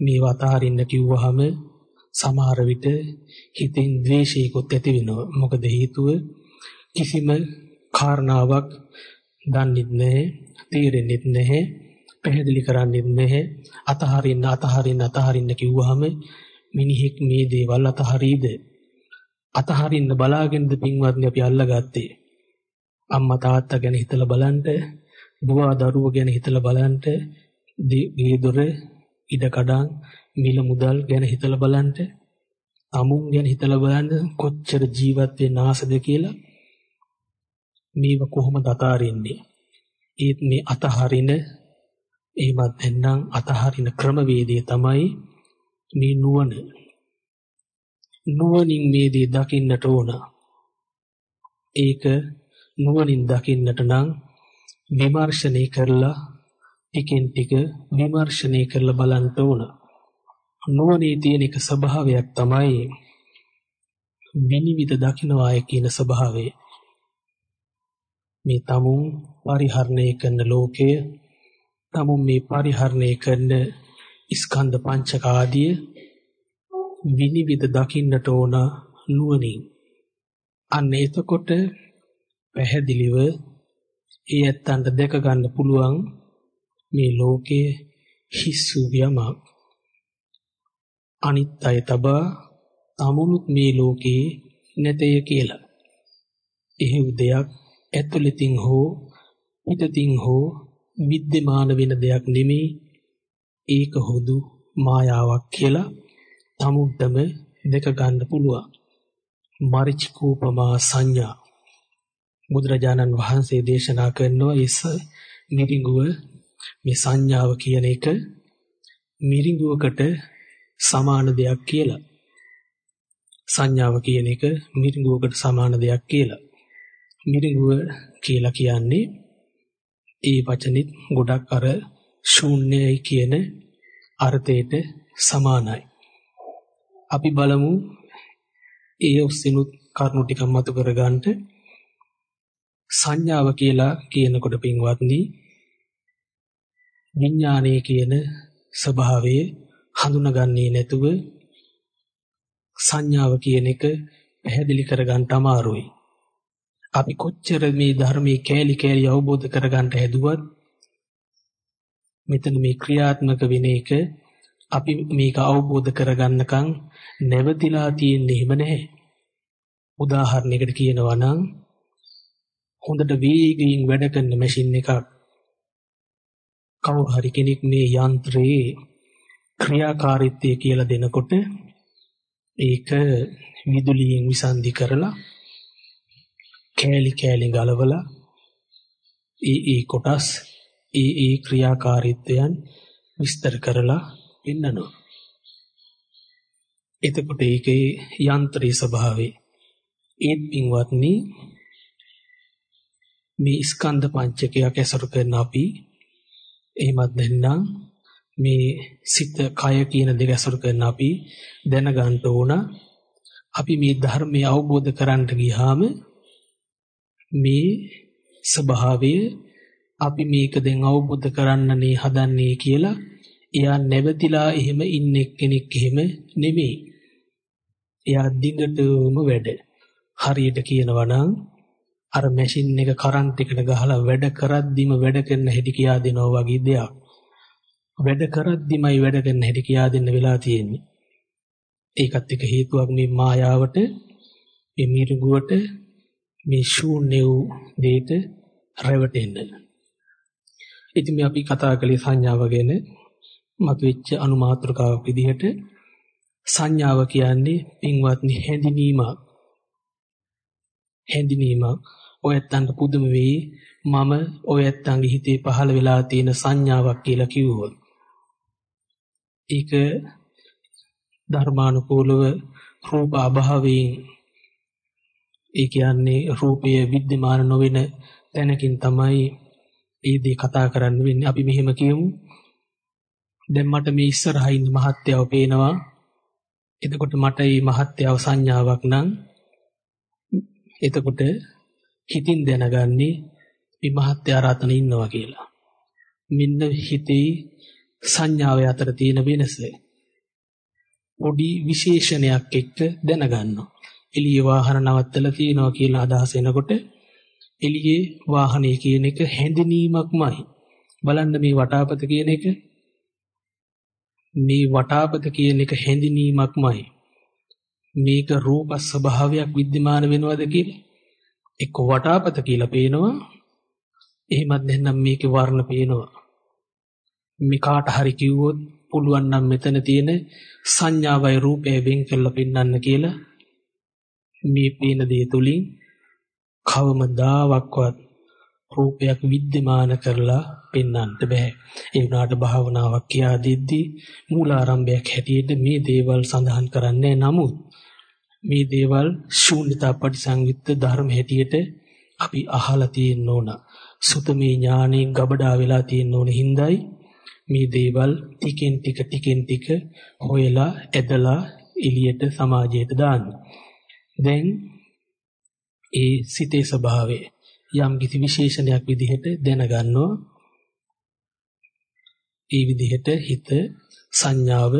මේව අතහරින්න කිව්වහම සමහර විට හිතෙන් ද්වේෂයකොත් ඇති වෙනවා. මොකද හේතුව කිසිම කාරණාවක් දන්නෙත් නැහැ, තේරෙන්නෙත් නැහැ, පැහැදිලි කරන්නෙත් නැහැ. අතහරින්න අතහරින්න අතහරින්න කිව්වහම මිනිහෙක් මේ දේවල් අතහරීද? අතහරින්න බලාගෙනද පින්වත්නි අපි අල්ලගත්තේ. අම්මා තාත්තා ගැන හිතලා බලන්න, දුවා දරුවෝ ගැන හිතලා බලන්න, දී දොර ඉඩ කඩන් මිල මුදල් ගැන හිතලා බලන්න, අමුන් ගැන හිතලා බලන්න කොච්චර ජීවත් වෙන්න ආසද කියලා මේව කොහොමද අතාරින්නේ? ඒත් මේ අතහරින එහෙමත් නැත්නම් අතහරින ක්‍රමවේදය තමයි මේ නුවණ. නුවණින් මේ දේ දකින්නට ඕන. ඒක නුවණින් දකින්නට නම් විමර්ශනය කරලා ටිකෙන් ටික විමර්ශනය කරලා බලන්න ඕන. නුවණේ තියෙන එක ස්වභාවයක් තමයි විනිවිද දකින්නවාය කියන ස්වභාවය. මේ tamun පරිහරණය කරන ලෝකය tamun මේ පරිහරණය කරන ස්කන්ධ පංචක ආදිය විනිවිද දකින්නට ඕන නුවණින් අන්න එතකොට පැහැදිලිව ඒ ඇත්තන්ට දැක ගන්න පුළුවන් මේ ලෝකයේ හිස් වූ යමක් අනිත් අය තබා තමුණුත් මේ ලෝකේ නැතය කියලා. එහෙව් දෙයක් ඇතුළතින් හෝ පිටතින් හෝ විද්‍යමාන වෙන දෙයක් නෙමේ ඒක හුදු මායාවක් කියලා තමුන්ටම දෙක ගන්න පුළුවන්. මරිචිකූපමා සංඥා. බුදුරජාණන් වහන්සේ දේශනා කරනවා ඉස මිරිඟුව මේ සංඥාව කියන එක මිරිඟුවකට සමාන දෙයක් කියලා. සංඥාව කියන එක මිරිඟුවකට සමාන දෙයක් කියලා. මිරිඟුව කියලා කියන්නේ ඒ වචනෙත් ගොඩක් අර ශූන්‍යයි කියන අර්ථයට සමානයි. අපි බලමු ඒ ඔස්සිනුත් කරුණු ටිකක් මතු කරගන්න සංඥාව කියලා කියනකොට පින්වත්නි විඥානයේ කියන ස්වභාවය හඳුනගන්නේ නැතුව සංඥාව කියන එක පැහැදිලි කරගන්න අමාරුයි. අපි කොච්චර මේ ධර්මයේ කෑලි කෑලි අවබෝධ කරගන්න හැදුවත් මෙතන මේ ක්‍රියාත්මක වෙන එක අපි මේක අවබෝධ කරගන්නකම් නැවතිලා තියෙන්නේ එහෙම නැහැ. උදාහරණයකට කියනවා නම් හොඳට වේගයෙන් වැඩ කරන මැෂින් එකක් කවුරු හරි කෙනෙක් මේ යන්ත්‍රයේ ක්‍රියාකාරීත්වය කියලා දෙනකොට ඒක විදුලියෙන් විසන්ධි කරලා කෑලි කෑලි ගලවලා ඒ ඒ කොටස් ඒ ඒ ක්‍රියාකාරීත්වයන් විස්තර කරලා පෙන්නනවා. එතකොට ඒකේ යන්ත්‍රී ස්වභාවය ඒත් පින්වත්නි මේ ස්කන්ධ පංචකයක් ඇසුරු කරන අපි එහෙමත් නැත්නම් මේ සිත කය කියන දෙක ඇසුරු කරන අපි දැනගන්න ඕන අපි මේ ධර්මය අවබෝධ කරගන්න ගියාම මේ ස්වභාවය අපි මේක දැන් අවබෝධ කරන්නනේ හදන්නේ කියලා එයා නැවතිලා එහෙම ඉන්න කෙනෙක් එහෙම නෙමෙයි. එයා දිගටම වැඩ. හරියට කියනවා නම් අර මැෂින් එක කරන්ට් එකට ගහලා වැඩ කරද්දිම වැඩ කරන හැටි කියා දෙනවා වගේ දෙයක්. වැඩ කරද්දිමයි වැඩ කරන හැටි කියා දෙන්න වෙලා තියෙන්නේ. ඒකත් එක හේතුවක් මේ මායාවට මේ මිරිගුවට මේ ශූන්‍ය වූ දෙයට රැවටෙන්න. ඉතින් මේ අපි කතා කළේ සංඥාව ගැන මතුවෙච්ච අනුමාත්‍රකාවක් විදිහට සංඥාව කියන්නේ පින්වත්නි හැඳිනීමක්. හැඳිනීමක් ඔයත්තන්ට පුදුම වෙයි මම ඔයත්තන්ගේ හිතේ පහළ වෙලා තියෙන සංඥාවක් කියලා කිව්වොත්. ඒක ධර්මානුකූලව රූප අභාවයෙන් ඒ කියන්නේ රූපය විද්‍යමාන නොවන තැනකින් තමයි ඒ දේ කතා කරන්න වෙන්නේ. අපි මෙහෙම කියමු. දැන් මට මේ ඉස්සරහා ඉන්න මහත්යව පේනවා. එතකොට මට මේ මහත්යව සංඥාවක් නම් එතකොට හිතින් දැනගන්නේ මේ මහත්ය ආරාතන ඉන්නවා කියලා. මෙන්න හිතේ සංඥාව අතර තියෙන වෙනස. පොඩි විශේෂණයක් එක්ක දැනගන්නවා. එළියේ වාහන නවත්තලා තියනවා කියලා අදහස එනකොට එළියේ වාහනේ කියන එක හැඳිනීමක්මයි. බලන්න මේ වටාපත කියන එක මේ වටාපත කියන එක හැඳිනීමක්මයි. මේක රූප ස්වභාවයක් विद्यमान වෙනවද කියලා. එක්ක වටාපත කියලා පේනවා. එහෙමත් නැත්නම් මේකේ වර්ණ පේනවා. මේ කාට හරි කිව්වොත් පුළුවන් නම් මෙතන තියෙන සංඥාවයි රූපය වෙන් කරලා පෙන්වන්න කියලා මේ පේන දේ තුලින් කවමදාවක්වත් රූපයක් විද්‍යමාන කරලා පෙන්වන්නට බෑ. ඒ වුණාට භාවනාවක් කියා දෙද්දී මූලාරම්භයක් හැටියට මේ දේවල් සඳහන් කරන්නේ නමුත් මේ දේවල් ශූන්‍යතා පරිසංයුක්ත ධර්ම හැටියට අපි අහලා තියෙන්න ඕන. සුතමේ ඥානෙ ගබඩා වෙලා තියෙන්න ඕන හිඳයි මේ දේවල් ටිකෙන් ටික ටිකෙන් ටික හොයලා ඇදලා එළියට සමාජයට දාන්නේ. දැන් ඒ සිතේ ස්වභාවය යම් කිසි විශේෂණයක් විදිහට දැනගන්නවා. ඒ විදිහට හිත සංඥාව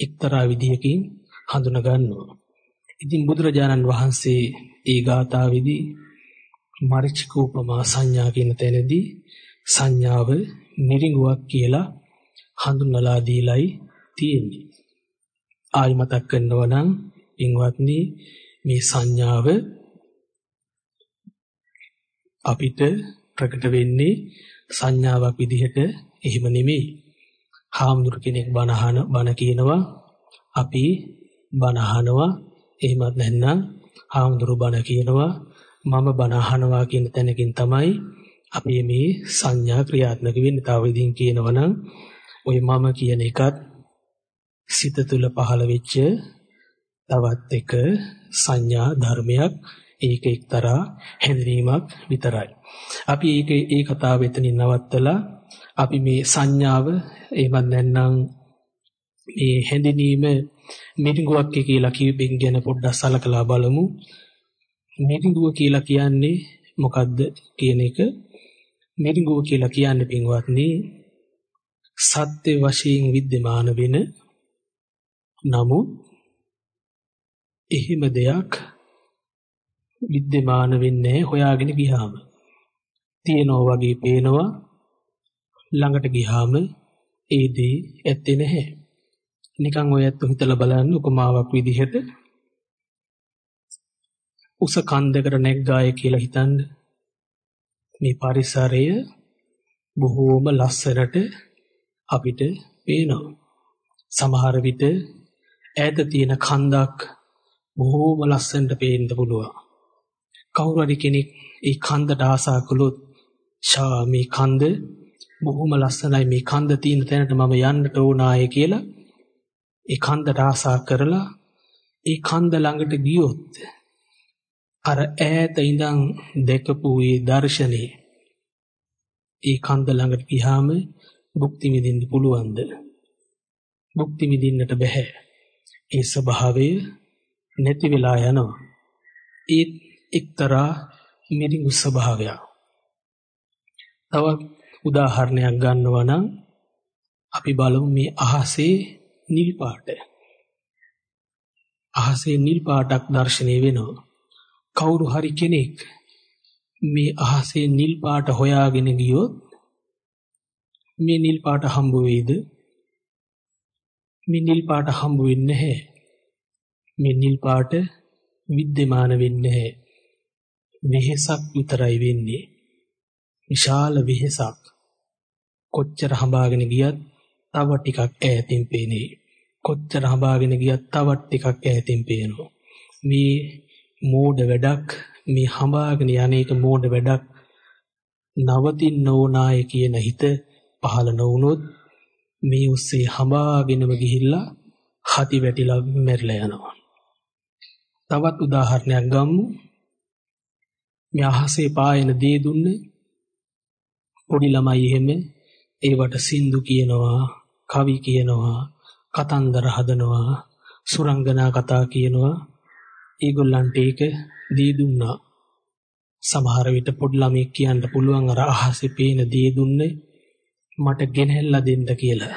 එක්තරා විදිහකින් හඳුනා ගන්නවා. ඉතින් බුදුරජාණන් වහන්සේ ඒ ගාථාවේදී මරිචිකෝපමා සංඥා කියන තැනදී සංඥාව නිරිඟුවක් කියලා හඳුන්වලා දීලයි තියෙන්නේ. ආයි මතක් කරනවා නම් පින්වත්නි මේ සංඥාව අපිට ප්‍රකට වෙන්නේ සංඥාවක් විදිහට එහෙම නෙමෙයි. හාමුදුරු කෙනෙක් බණ අහන බණ කියනවා අපි බණ අහනවා එහෙමත් නැත්නම් හාමුදුරු බණ කියනවා මම බණ අහනවා කියන තැනකින් තමයි අපි මේ සංඥා ක්‍රියාත්මක වෙන්නේ. තව විදිහින් කියනවනම් ওই මම කියන එකත් සිත තුළ පහළ වෙච්ච තවත් එක සංඥා ධර්මයක් ඒක එක්තරා හැඳිනීමක් විතරයි. අපි ඒක ඒ කතාව එතනින් නවත්තලා අපි මේ සංඥාව එහෙමත් නැත්නම් මේ හැඳිනීම මිරිඟුවක් කියලා කියවෙන් ගැන පොඩ්ඩක් සලකලා බලමු. මිරිඟුව කියලා කියන්නේ මොකද්ද කියන එක මිරිඟුව කියලා කියන්නේ පින්වත්නි සත්‍ය වශයෙන් විද්‍යමාන වෙන නමුත් එහෙම දෙයක් විද්‍යමාන වෙන්නේ හොයාගෙන ගියාම. තියෙනවා වගේ පේනවා ළඟට ගියාම ඒ දේ ඇත්තේ නැහැ. නිකන් ඔය ඇත්ත හිතලා බලන්න උපමාවක් විදිහට උස කන්දකට නැග්ගාය කියලා හිතන්න. මේ පරිසරය බොහෝම ලස්සනට අපිට පේනවා. සමහර විට ඈත තියෙන කන්දක් බොහෝම ලස්සනට පේන්න පුළුවන්. කවුරු හරි කෙනෙක් ඒ කන්දට ආසා කළොත් ෂා මේ කන්ද බොහොම ලස්සනයි මේ කන්ද තියෙන තැනට මම යන්නට ඕනාය කියලා ඒ කන්දට ආසා කරලා ඒ කන්ද ළඟට ගියොත් අර ඈත ඉඳන් දැකපු ඒ දර්ශනේ ඒ කන්ද ළඟට ගියාම භුක්ති විඳින්න පුළුවන්ද? භුක්ති විඳින්නට බෑ. ඒ ස්වභාවය නැති වෙලා යනවා. ඒ එක්තරා මිරිඟු ස්වභාවයක්. තව උදාහරණයක් ගන්නවා නම් අපි බලමු මේ අහසේ නිල් පාට. අහසේ නිල් පාටක් දැర్శණය වෙනවා. කවුරු හරි කෙනෙක් මේ අහසේ නිල් පාට හොයාගෙන ගියොත් මේ නිල් පාට හම්බ වෙයිද? මේ නිල් පාට හම්බ වෙන්නේ නැහැ. මේ නිල් පාට විද්‍යමාන වෙන්නේ නැහැ. වෙහසක් විතරයි වෙන්නේ. විශාල වෙහසක්. කොච්චර හඹාගෙන ගියත් තව ටිකක් ඈතින් පේනේ. කොච්චර හඹාගෙන ගියත් තව ටිකක් ඈතින් පේනවා. මේ මෝඩ වැඩක් මේ හඹාගෙන යන්නේක මෝඩ වැඩක් නවතින්න ඕනාය කියන හිත පහළ නොවුනොත් මේ උස්සේ හඹාගෙනම ගිහිල්ලා හති වැටිලා මැරිලා යනවා. තවත් උදාහරණයක් ගමු. මේ අහසේ පායන දේ දුන්නේ පොඩි ළමයි එහෙම ඒවට සින්දු කියනවා, කවි කියනවා, කතන්දර හදනවා, සුරංගනා කතා කියනවා. ඒගොල්ලන්ට ඒක දී දුන්නා. සමහර විට පොඩි ළමෙක් කියන්න පුළුවන් අර අහසේ පේන දේ දුන්නේ මට ගෙනහැල්ලා දෙන්න කියලා.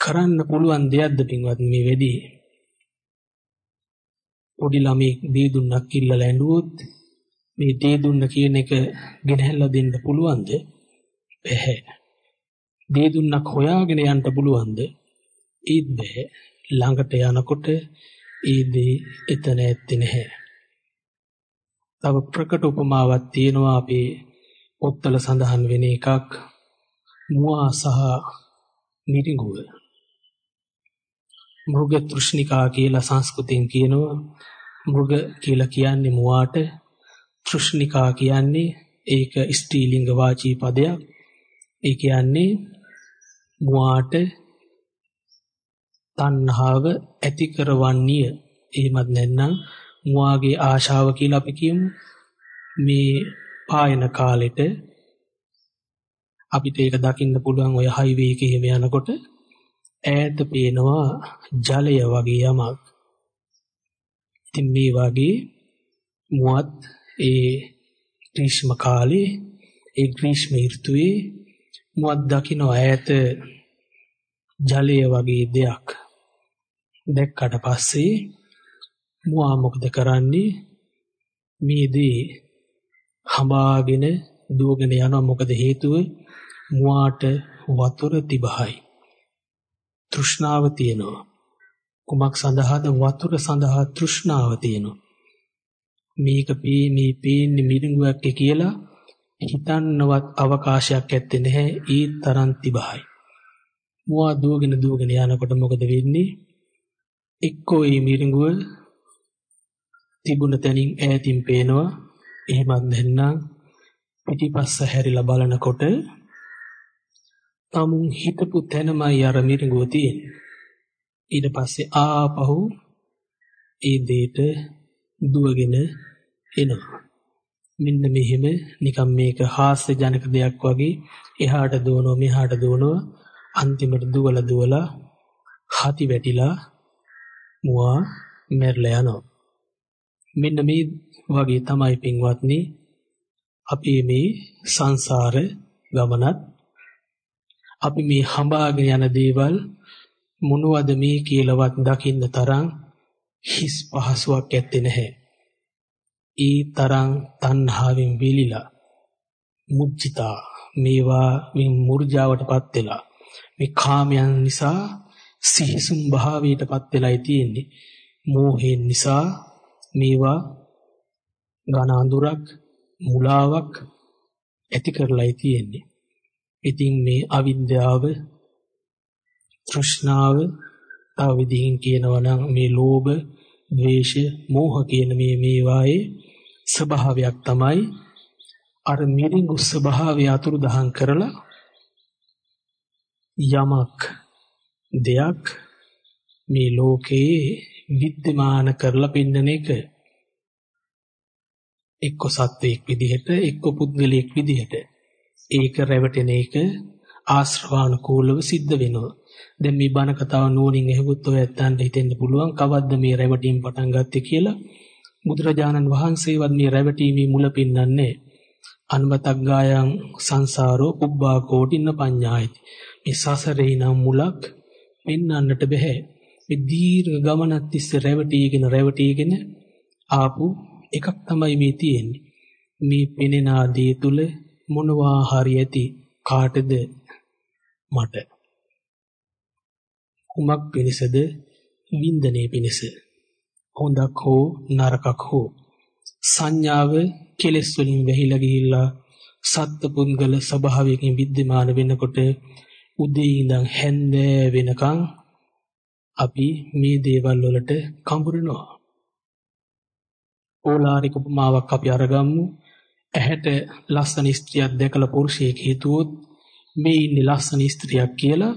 කරන්න පුළුවන් දෙයක්ද පින්වත් මේ වෙදී? පොඩි ළමෙක් දී දුන්නක් කිල්ලලා ඇඬුවොත් මේ දී දුන්න කියන එක ගෙනහැල්ලා දෙන්න පුළුවන්ද? බැහැ. දී දුන්නක් හොයාගෙන යන්න පුළුවන්ද? ඒත් බෑ ළඟට යනකොට ඒ දේ එතන ඇත්තේ නැහැ. තව ප්‍රකට උපමාවක් තියෙනවා අපේ පොත්වල සඳහන් වෙන එකක් මුවා සහ මිරිඟුව. මෘග තෘෂ්ණිකා කියලා සංස්කෘතෙන් කියනවා මෘග කියලා කියන්නේ මුවාට තෘෂ්ණිකා කියන්නේ ඒක ස්ත්‍රීලිංග වාචී පදයක්. ඒ කියන්නේ මුවාට තණ්හාව ඇති කරවන්නේය. එහෙමත් නැත්නම් මුවාගේ ආශාව කියලා අපි කියමු. මේ පායන කාලෙට අපිට ඒක දකින්න පුළුවන් ඔය හයිවේ එකේ යනකොට ඈත පේනවා ජලය වගේ යමක්. ඉතින් මේ වගේ මුවත් ඒ ග්‍රීෂ්ම කාලේ ඒ ග්‍රීෂ්ම ඍතුවේ මුවත් දකින්න ඈත ජලය වගේ දෙයක්. දැක්කට පස්සේ මුවා මොකද කරන්නේ? මේ දේ හඹාගෙන දුවගෙන යනවා මොකද හේතුව මුවාට වතුර තිබහයි. තෘෂ්ණාව තියෙනවා. කුමක් සඳහාද වතුර සඳහා තෘෂ්ණාව තියෙනවා. මේක පේන්නේ පේන්නේ මිරිඟුවක් කියලා හිතන්නවත් අවකාශයක් ඇත්තේ නැහැ ඒ තරම් තිබහයි. මුවා දුවගෙන දුවගෙන යනකොට මොකද වෙන්නේ? එක්කෝ මේ මිරිඟුව තිබුණ තැනින් ඈතින් පේනවා. එහෙමත් නැත්නම් පිටිපස්ස හැරිලා බලනකොට tamun හිතපු තැනමයි අර මිරිඟුව තියෙන්නේ. ඊට පස්සේ ආපහු ඒ දෙයට දුවගෙන එනවා. මෙන්න මෙහෙම නිකම් මේක හාස්‍ය ජනක දෙයක් වගේ එහාට දුවනවා මෙහාට දුවනවා අන්තිමට දුවලා දුවලා හති වැටිලා මුවා මැරලා යනවා. මෙන්න මේ වගේ තමයි පින්වත්නි අපි මේ සංසාර ගමනත් අපි මේ හඹාගෙන යන දේවල් මොනවද මේ කියලාවත් දකින්න තරම් හිස් පහසුවක් ඇත්තේ නැහැ. ඒ තරම් තණ්හාවෙන් විලිලා මුජ්ජිතා මේවා මේ මුර්ජාවටපත් වෙලා මේ කාමයන් නිසා සිහිසුම් භාවයටපත් වෙලායි තියෙන්නේ. මෝහයෙන් නිසා මේවා ඝන අඳුරක් මුලාවක් ඇති කරලායි තියෙන්නේ. ඉතින් මේ අවිද්‍යාව තෘෂ්ණාව තව විදිහින් කියනවා නම් මේ ලෝභ, ද්වේෂ, මෝහ කියන මේ මේවායේ ස්වභාවයක් තමයි අර මිරිඟු ස්වභාවය අතුරුදහන් කරලා යමක් දෙයක් මේ ලෝකේ විද්‍යමාන කරලා පෙන්වන එක. එක්ක සත්වයක් විදිහට එක්ක පුද්ගලයෙක් විදිහට. ඒක රැවටෙන එක ආශ්‍රවානුකූලව සිද්ධ වෙනවා. දැන් මේ බණ කතාව නුවණින් ඇහුවොත් ඔය ඇත්තන්ට හිතෙන්න පුළුවන් කවද්ද මේ රැවටීම් පටන් ගත්තේ කියලා. බුදුරජාණන් වහන්සේවත් මේ රැවටීමේ මුල පෙන්වන්නේ අනුමතක් ගායන් සංසාරෝ උබ්බා කෝටින්න පඤ්ඤායති. මේ සසරේ නම් මුලක් පෙන්වන්නට බෑ මේ දීර්ඝ ගමනක් තිස්සේ රැවටීගෙන රැවටීගෙන ආපු එකක් තමයි මේ තියෙන්නේ. මේ පෙනෙන ආදී තුල මොනවා හරි ඇති කාටද මට කුමක් පිණිසද වින්දනයේ පිණිස හොඳක් හෝ නරකක් හෝ සංඥාව කෙලෙස් වලින් වැහිලා ගිහිල්ලා සත්ත්ව පුද්ගල ස්වභාවයකින් विद्यमान වෙනකොට උදේ ඉඳන් හැන්දෑ වෙනකන් අපි මේ දේවල් වලට කඹරනවා ඕලාරික උපමාවක් අපි අරගමු ඇහැට ලස්සන ස්ත්‍රියක් දැකලා පුරුෂයෙක් හිතුවොත් මේ ඉන්නේ ලස්සන ස්ත්‍රියක් කියලා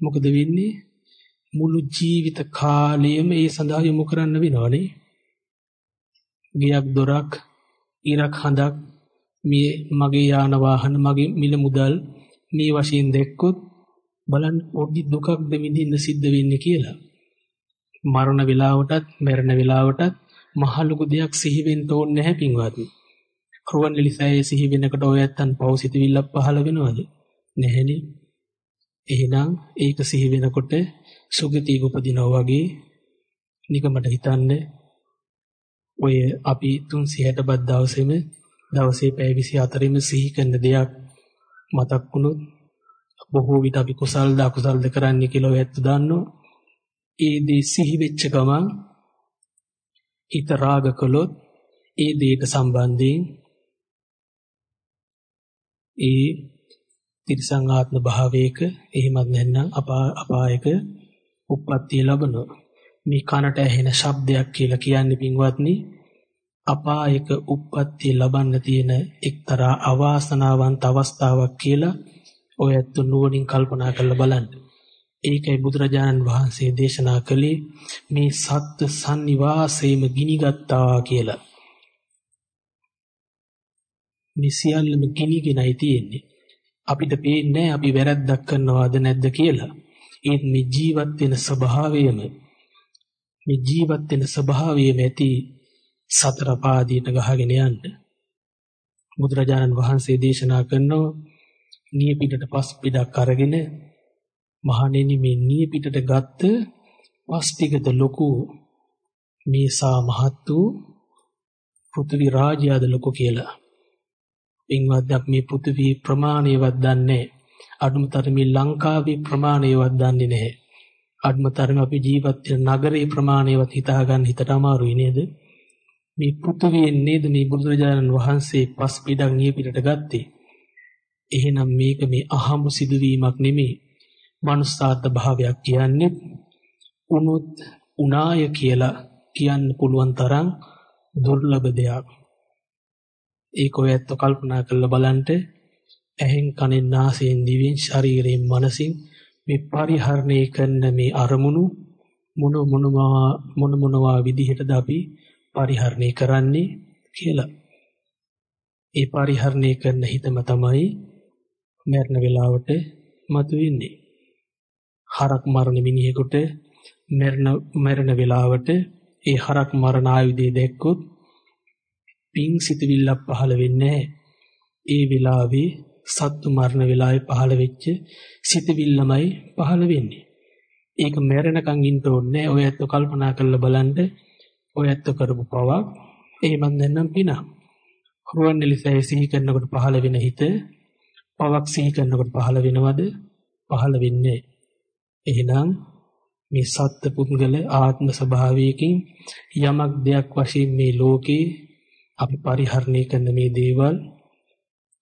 මොකද වෙන්නේ? මුළු ජීවිත කාලයම ඒ සඳහා යොමු කරන්න වෙනවනේ. ගියක් දොරක්, ඉරක් හඳක්, මේ මගේ යාන වාහන, මගේ මිල මුදල් මේ වශයෙන් දැක්කොත් බලන්න පොඩි දුකක්ද විඳින්න සිද්ධ වෙන්නේ කියලා. මරණ වේලාවටත්, මරණ වේලාවටත් මහ ලොකු දෙයක් සිහි වෙන්න ඕනේ නැහැ පින්වත්නි. රුවන්වැලිසෑයේ සිහි වෙනකොට ඔය ඇත්තන් පෞසිතවිල්ලක් පහළ වෙනවද? නැහැනේ. එහෙනම් ඒක සිහි වෙනකොට සුගතියක උපදිනවා වගේ නිකමට හිතන්න ඔය අපි 360 බත් දවසේම දවසේ පැය 24ෙම සිහි කරන දෙයක් මතක් වුණොත් බොහෝ විට අපි කුසල්ද අකුසල්ද කරන්නේ කියලා ඔයත් දන්නෝ. ඒ දේ සිහි වෙච්ච ගමන් හිත රාග කළොත් ඒ දේට සම්බන්ධයෙන් ඒ තිරිසං ආත්ම භාවයක එහෙමත් නැත්නම් අපායක උප්පත්තිය ලබනවා. මේ කනට ඇහෙන ශබ්දයක් කියලා කියන්නේ පින්වත්නි අපායක උප්පත්තිය ලබන්න තියෙන එක්තරා අවාසනාවන්ත අවස්ථාවක් කියලා ඔය ඇත්ත නුවණින් කල්පනා කරලා බලන්න. ඒකයි බුදුරජාණන් වහන්සේ දේශනා කළේ මේ සත්ත්ව sannivaseම ගිනිගත්තා කියලා. මේ සියල්ලම ගිනිගෙනයි තියෙන්නේ. අපිට පේන්නේ අපි වැරද්දක් කරනවද නැද්ද කියලා. ඒත් මේ ජීවත් වෙන ස්වභාවයම මේ ජීවත් වෙන ස්වභාවයම ඇති සතර පාදීට ගහගෙන යන්න. බුදුරජාණන් වහන්සේ දේශනා කරනවා නිය පිටට පස් පිටක් අරගෙන මහණෙනි මේ නිය පිටට ගත්ත පස් ටිකද ලොකු මේසා මහත් වූ පෘථිවි රාජ්‍යයද ලොකු කියලා. පින්වත් අපි මේ පෘථිවි ප්‍රමාණයවත් දන්නේ අඩුම තරමේ ලංකාවේ ප්‍රමාණයවත් දන්නේ නැහැ. අඩුම තරමේ අපි ජීවත් වෙන නගරේ ප්‍රමාණයවත් හිතා ගන්න හිතට අමාරුයි නේද? මේ පෘථිවියෙන් නේද මේ බුදුරජාණන් වහන්සේ පස් පිටක් නිය පිටට ගත්තේ. එහෙනම් මේක මේ අහඹ සිදුවීමක් නෙමෙයි. මනුස්සාර්ථ භාවයක් කියන්නේ උනුත් උනාය කියලා කියන්න පුළුවන් තරම් දුර්ලභ දෙයක්. ඒක ඔයත් කල්පනා කරලා බලන්න ඇහෙන් කනෙන් නාසයෙන් දිවෙන් ශරීරයෙන් මනසින් මේ පරිහරණය කරන මේ අරමුණු මොන මොනවා මොන මොනවා විදිහටද අපි පරිහරණය කරන්නේ කියලා. ඒ පරිහරණය කරන හිතම තමයි මරණ වේලාවට මතුවෙන්නේ. හරක් මරණ මිනිහෙකුට මරණ මරණ වේලාවට ඒ හරක් මරණ ආයුධය දැක්කොත් පිං සිතවිල්ලක් පහළ වෙන්නේ ඒ වෙලාවේ සත්තු මරණ වෙලාවේ පහළ වෙච්ච සිතවිල්ලමයි පහළ වෙන්නේ. ඒක මැරෙනකන් ඉන්න ඕනේ. ඔය ඇත්ත කල්පනා කරලා බලන්න ඔය ඇත්ත කරපු පවක් එහෙමත් නැත්නම් පින. රුවන්වැලිසෑය සිහි කරනකොට පහළ වෙන හිත පවක් සිහි කරනකොට පහළ වෙනවද? පහළ වෙන්නේ. එහෙනම් මේ සත්ත්ව පුද්ගල ආත්ම ස්වභාවයකින් යමක් දෙයක් වශයෙන් මේ ලෝකේ අපි පරිහරණය කරන මේ දේවල්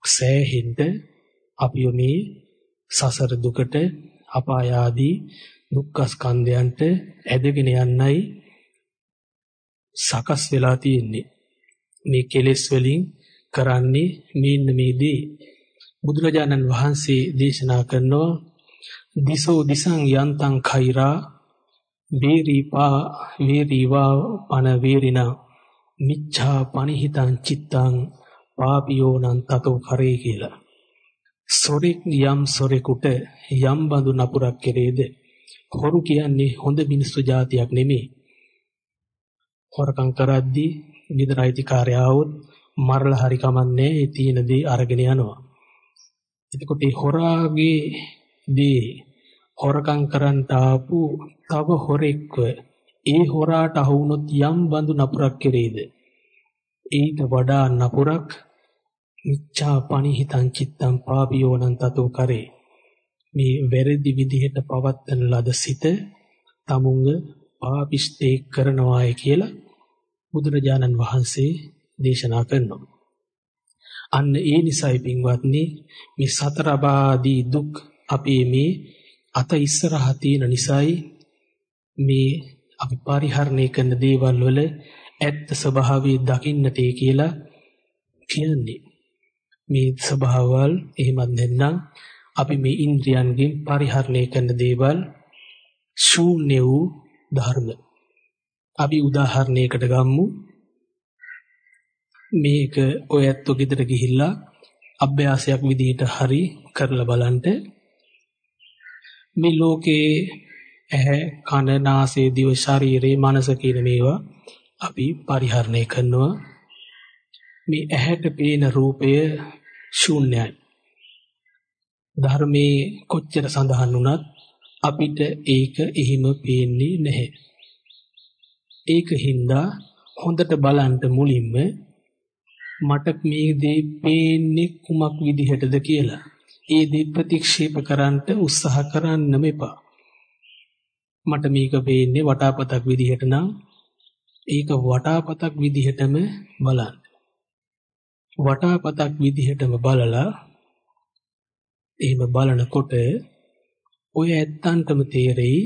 සෑහෙන්න අපි මේ සසර දුකට අපාය ආදී දුක්ඛ ස්කන්ධයන්ට ඇදගෙන යන්නයි සකස් වෙලා තියෙන්නේ. මේ කෙලෙස් වලින් කරන්නේ මෙන්න මේ දේ. බුදුරජාණන් වහන්සේ දේශනා කරනවා දිසෝ දිසං යන්තං khairaa වේරීපා වේරීවා පන වේරිනා. මිච්ඡා පනිහිතං චිත්තං පාපියෝනං තතෝ කරේ කියලා. සොරෙක් යම් සොරෙකුට යම් බඳු නපුරක් කෙරේද හොරු කියන්නේ හොඳ මිනිස්සු జాතියක් නෙමෙයි. හොරකම් කරද්දී විතර අයිතිකාරයවොත් මරලා හරි කමන්නේ ඒ තියෙන දේ අරගෙන යනවා. එතකොට මේ හොරාගේ දී හොරකම් කරන්ට ආපු තව හොරෙක්ව ඒ හොරාට අහු වුණොත් යම් බඳු නපුරක් කෙරේද? ඊට වඩා නපුරක් මිච්ඡා පනිහිතං චිත්තං පාපියෝනං තතෝ කරේ. මේ වැරදි විදිහට පවත්තන ලද සිත තමුංග පාපිෂ්ඨේ කරනවාය කියලා බුදුරජාණන් වහන්සේ දේශනා කරනවා. අන්න ඒ නිසයි පින්වත්නි මේ සතර අපාදී දුක් අපේ මේ අත ඉස්සරහා තියෙන නිසයි මේ අපි පරිහරණය කරන දේවල් වල ඇත්ත ස්වභාවය දකින්නට කියලා කියන්නේ. මේ ස්වභාවවල් එහෙමත් නැත්නම් අපි මේ ඉන්ද්‍රියන්ගෙන් පරිහරණය කරන දේවල් ශූන්‍ය වූ ධර්ම. අපි උදාහරණයකට ගමු. මේක ඔය ඇත්තෝ ගෙදර ගිහිල්ලා අභ්‍යාසයක් විදිහට හරි කරලා බලන්න මේ ලෝකේ ඇහැ කන නාසය දිව ශරීරේ මනස කියන මේවා අපි පරිහරණය කරනවා. මේ ඇහැට පේන රූපය ශූන්‍යයි. ධර්මයේ කොච්චර සඳහන් වුණත් අපිට ඒක එහෙම පේන්නේ නැහැ. ඒක හින්දා හොඳට බලන්න මුලින්ම මට මේ දේ පේන්නේ කුමක් විදිහටද කියලා. ඒ දේ ප්‍රතික්ෂේප කරන්නට උත්සාහ කරන්නම එපා. මට මේක පේන්නේ වටාපතක් විදිහට නම් ඒක වටාපතක් විදිහටම බලන්න. වටාපතක් විදිහටම බලලා එහෙම බලනකොට ඔය ඇත්තන්ටම තේරෙයි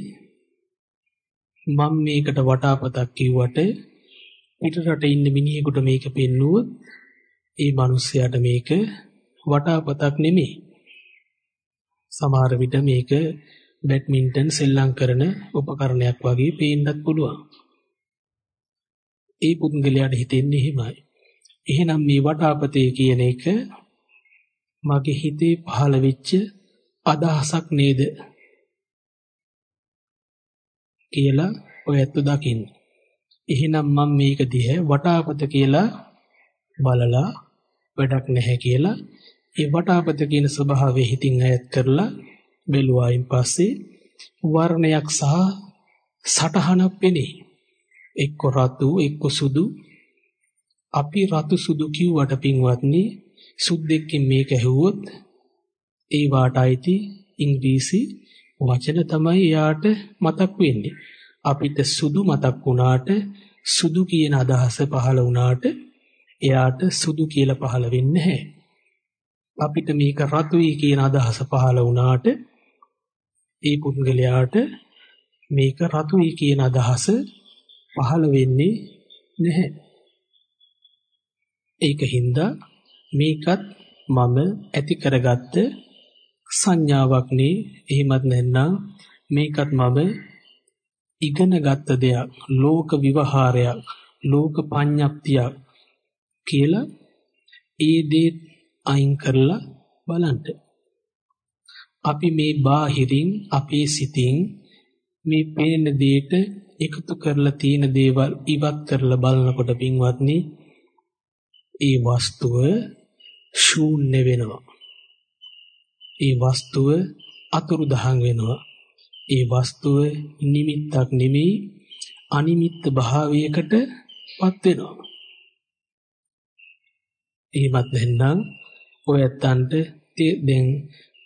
මම මේකට වටාපතක් කිව්වට පිටරට ඉන්න මිනිහෙකුට මේක පෙන්නුවොත් ඒ මිනිස්යාට මේක වටාපතක් නෙමෙයි. සමහර විට මේක බැඩ්මින්ටන් සෙල්ලම් කරන උපකරණයක් වගේ පේන්නත් පුළුවන්. ඒ පුද්ගලයාට හිතෙන්නේ එහෙමයි. එහෙනම් මේ වටාපතේ කියන එක මගේ හිතේ පහළ වෙච්ච අදහසක් නේද කියලා ඔයත් දකින්න. එහෙනම් මම මේක දිහා වටාපත කියලා බලලා වැඩක් නැහැ කියලා ඒ වටාපත කියන ස්වභාවය හිතින් ඈත් කරලා බැලුවායින් පස්සේ වර්ණයක් සහ සටහනක් වෙන්නේ. එක්ක රතු එක්ක සුදු අපි රතු සුදු කිව්වට පින්වත්නි සුද්දෙක්ගෙන් මේක ඇහුවොත් ඒ වාට අයිති ඉංග්‍රීසි වචන තමයි එයාට මතක් වෙන්නේ. අපිට සුදු මතක් වුණාට සුදු කියන අදහස පහළ වුණාට එයාට සුදු කියලා පහළ වෙන්නේ නැහැ. අපිට මේක රතුයි කියන අදහස පහළ වුණාට ඒ පුද්ගලයාට මේක රතුයි කියන අදහස පහළ වෙන්නේ නැහැ. ඒකින්ද මේකත් මම ඇති කරගත්ත සංඥාවක් නේ එහෙමත් නැත්නම් මේකත් මම ඉගෙන ගත්ත දෙයක් ලෝක විවහාරයක් ලෝක පඤ්ඤප්තියක් කියලා ඒ දේ අයින් කරලා බලන්න. අපි මේ බාහිරින් අපේ සිතින් මේ පේන දෙයට එකතු කරලා තියෙන දේවල් ඉවත් කරලා බලනකොට පින්වත්නි ඒ වස්තුව ශූන්‍ය වෙනවා. ඒ වස්තුව අතුරුදහන් වෙනවා. ඒ වස්තුව නිමිත්තක් නෙමෙයි අනිමිත්ත භාවයකට පත් වෙනවා. එහෙමත් නැත්නම් ඔය ඇත්තන්ට දැන්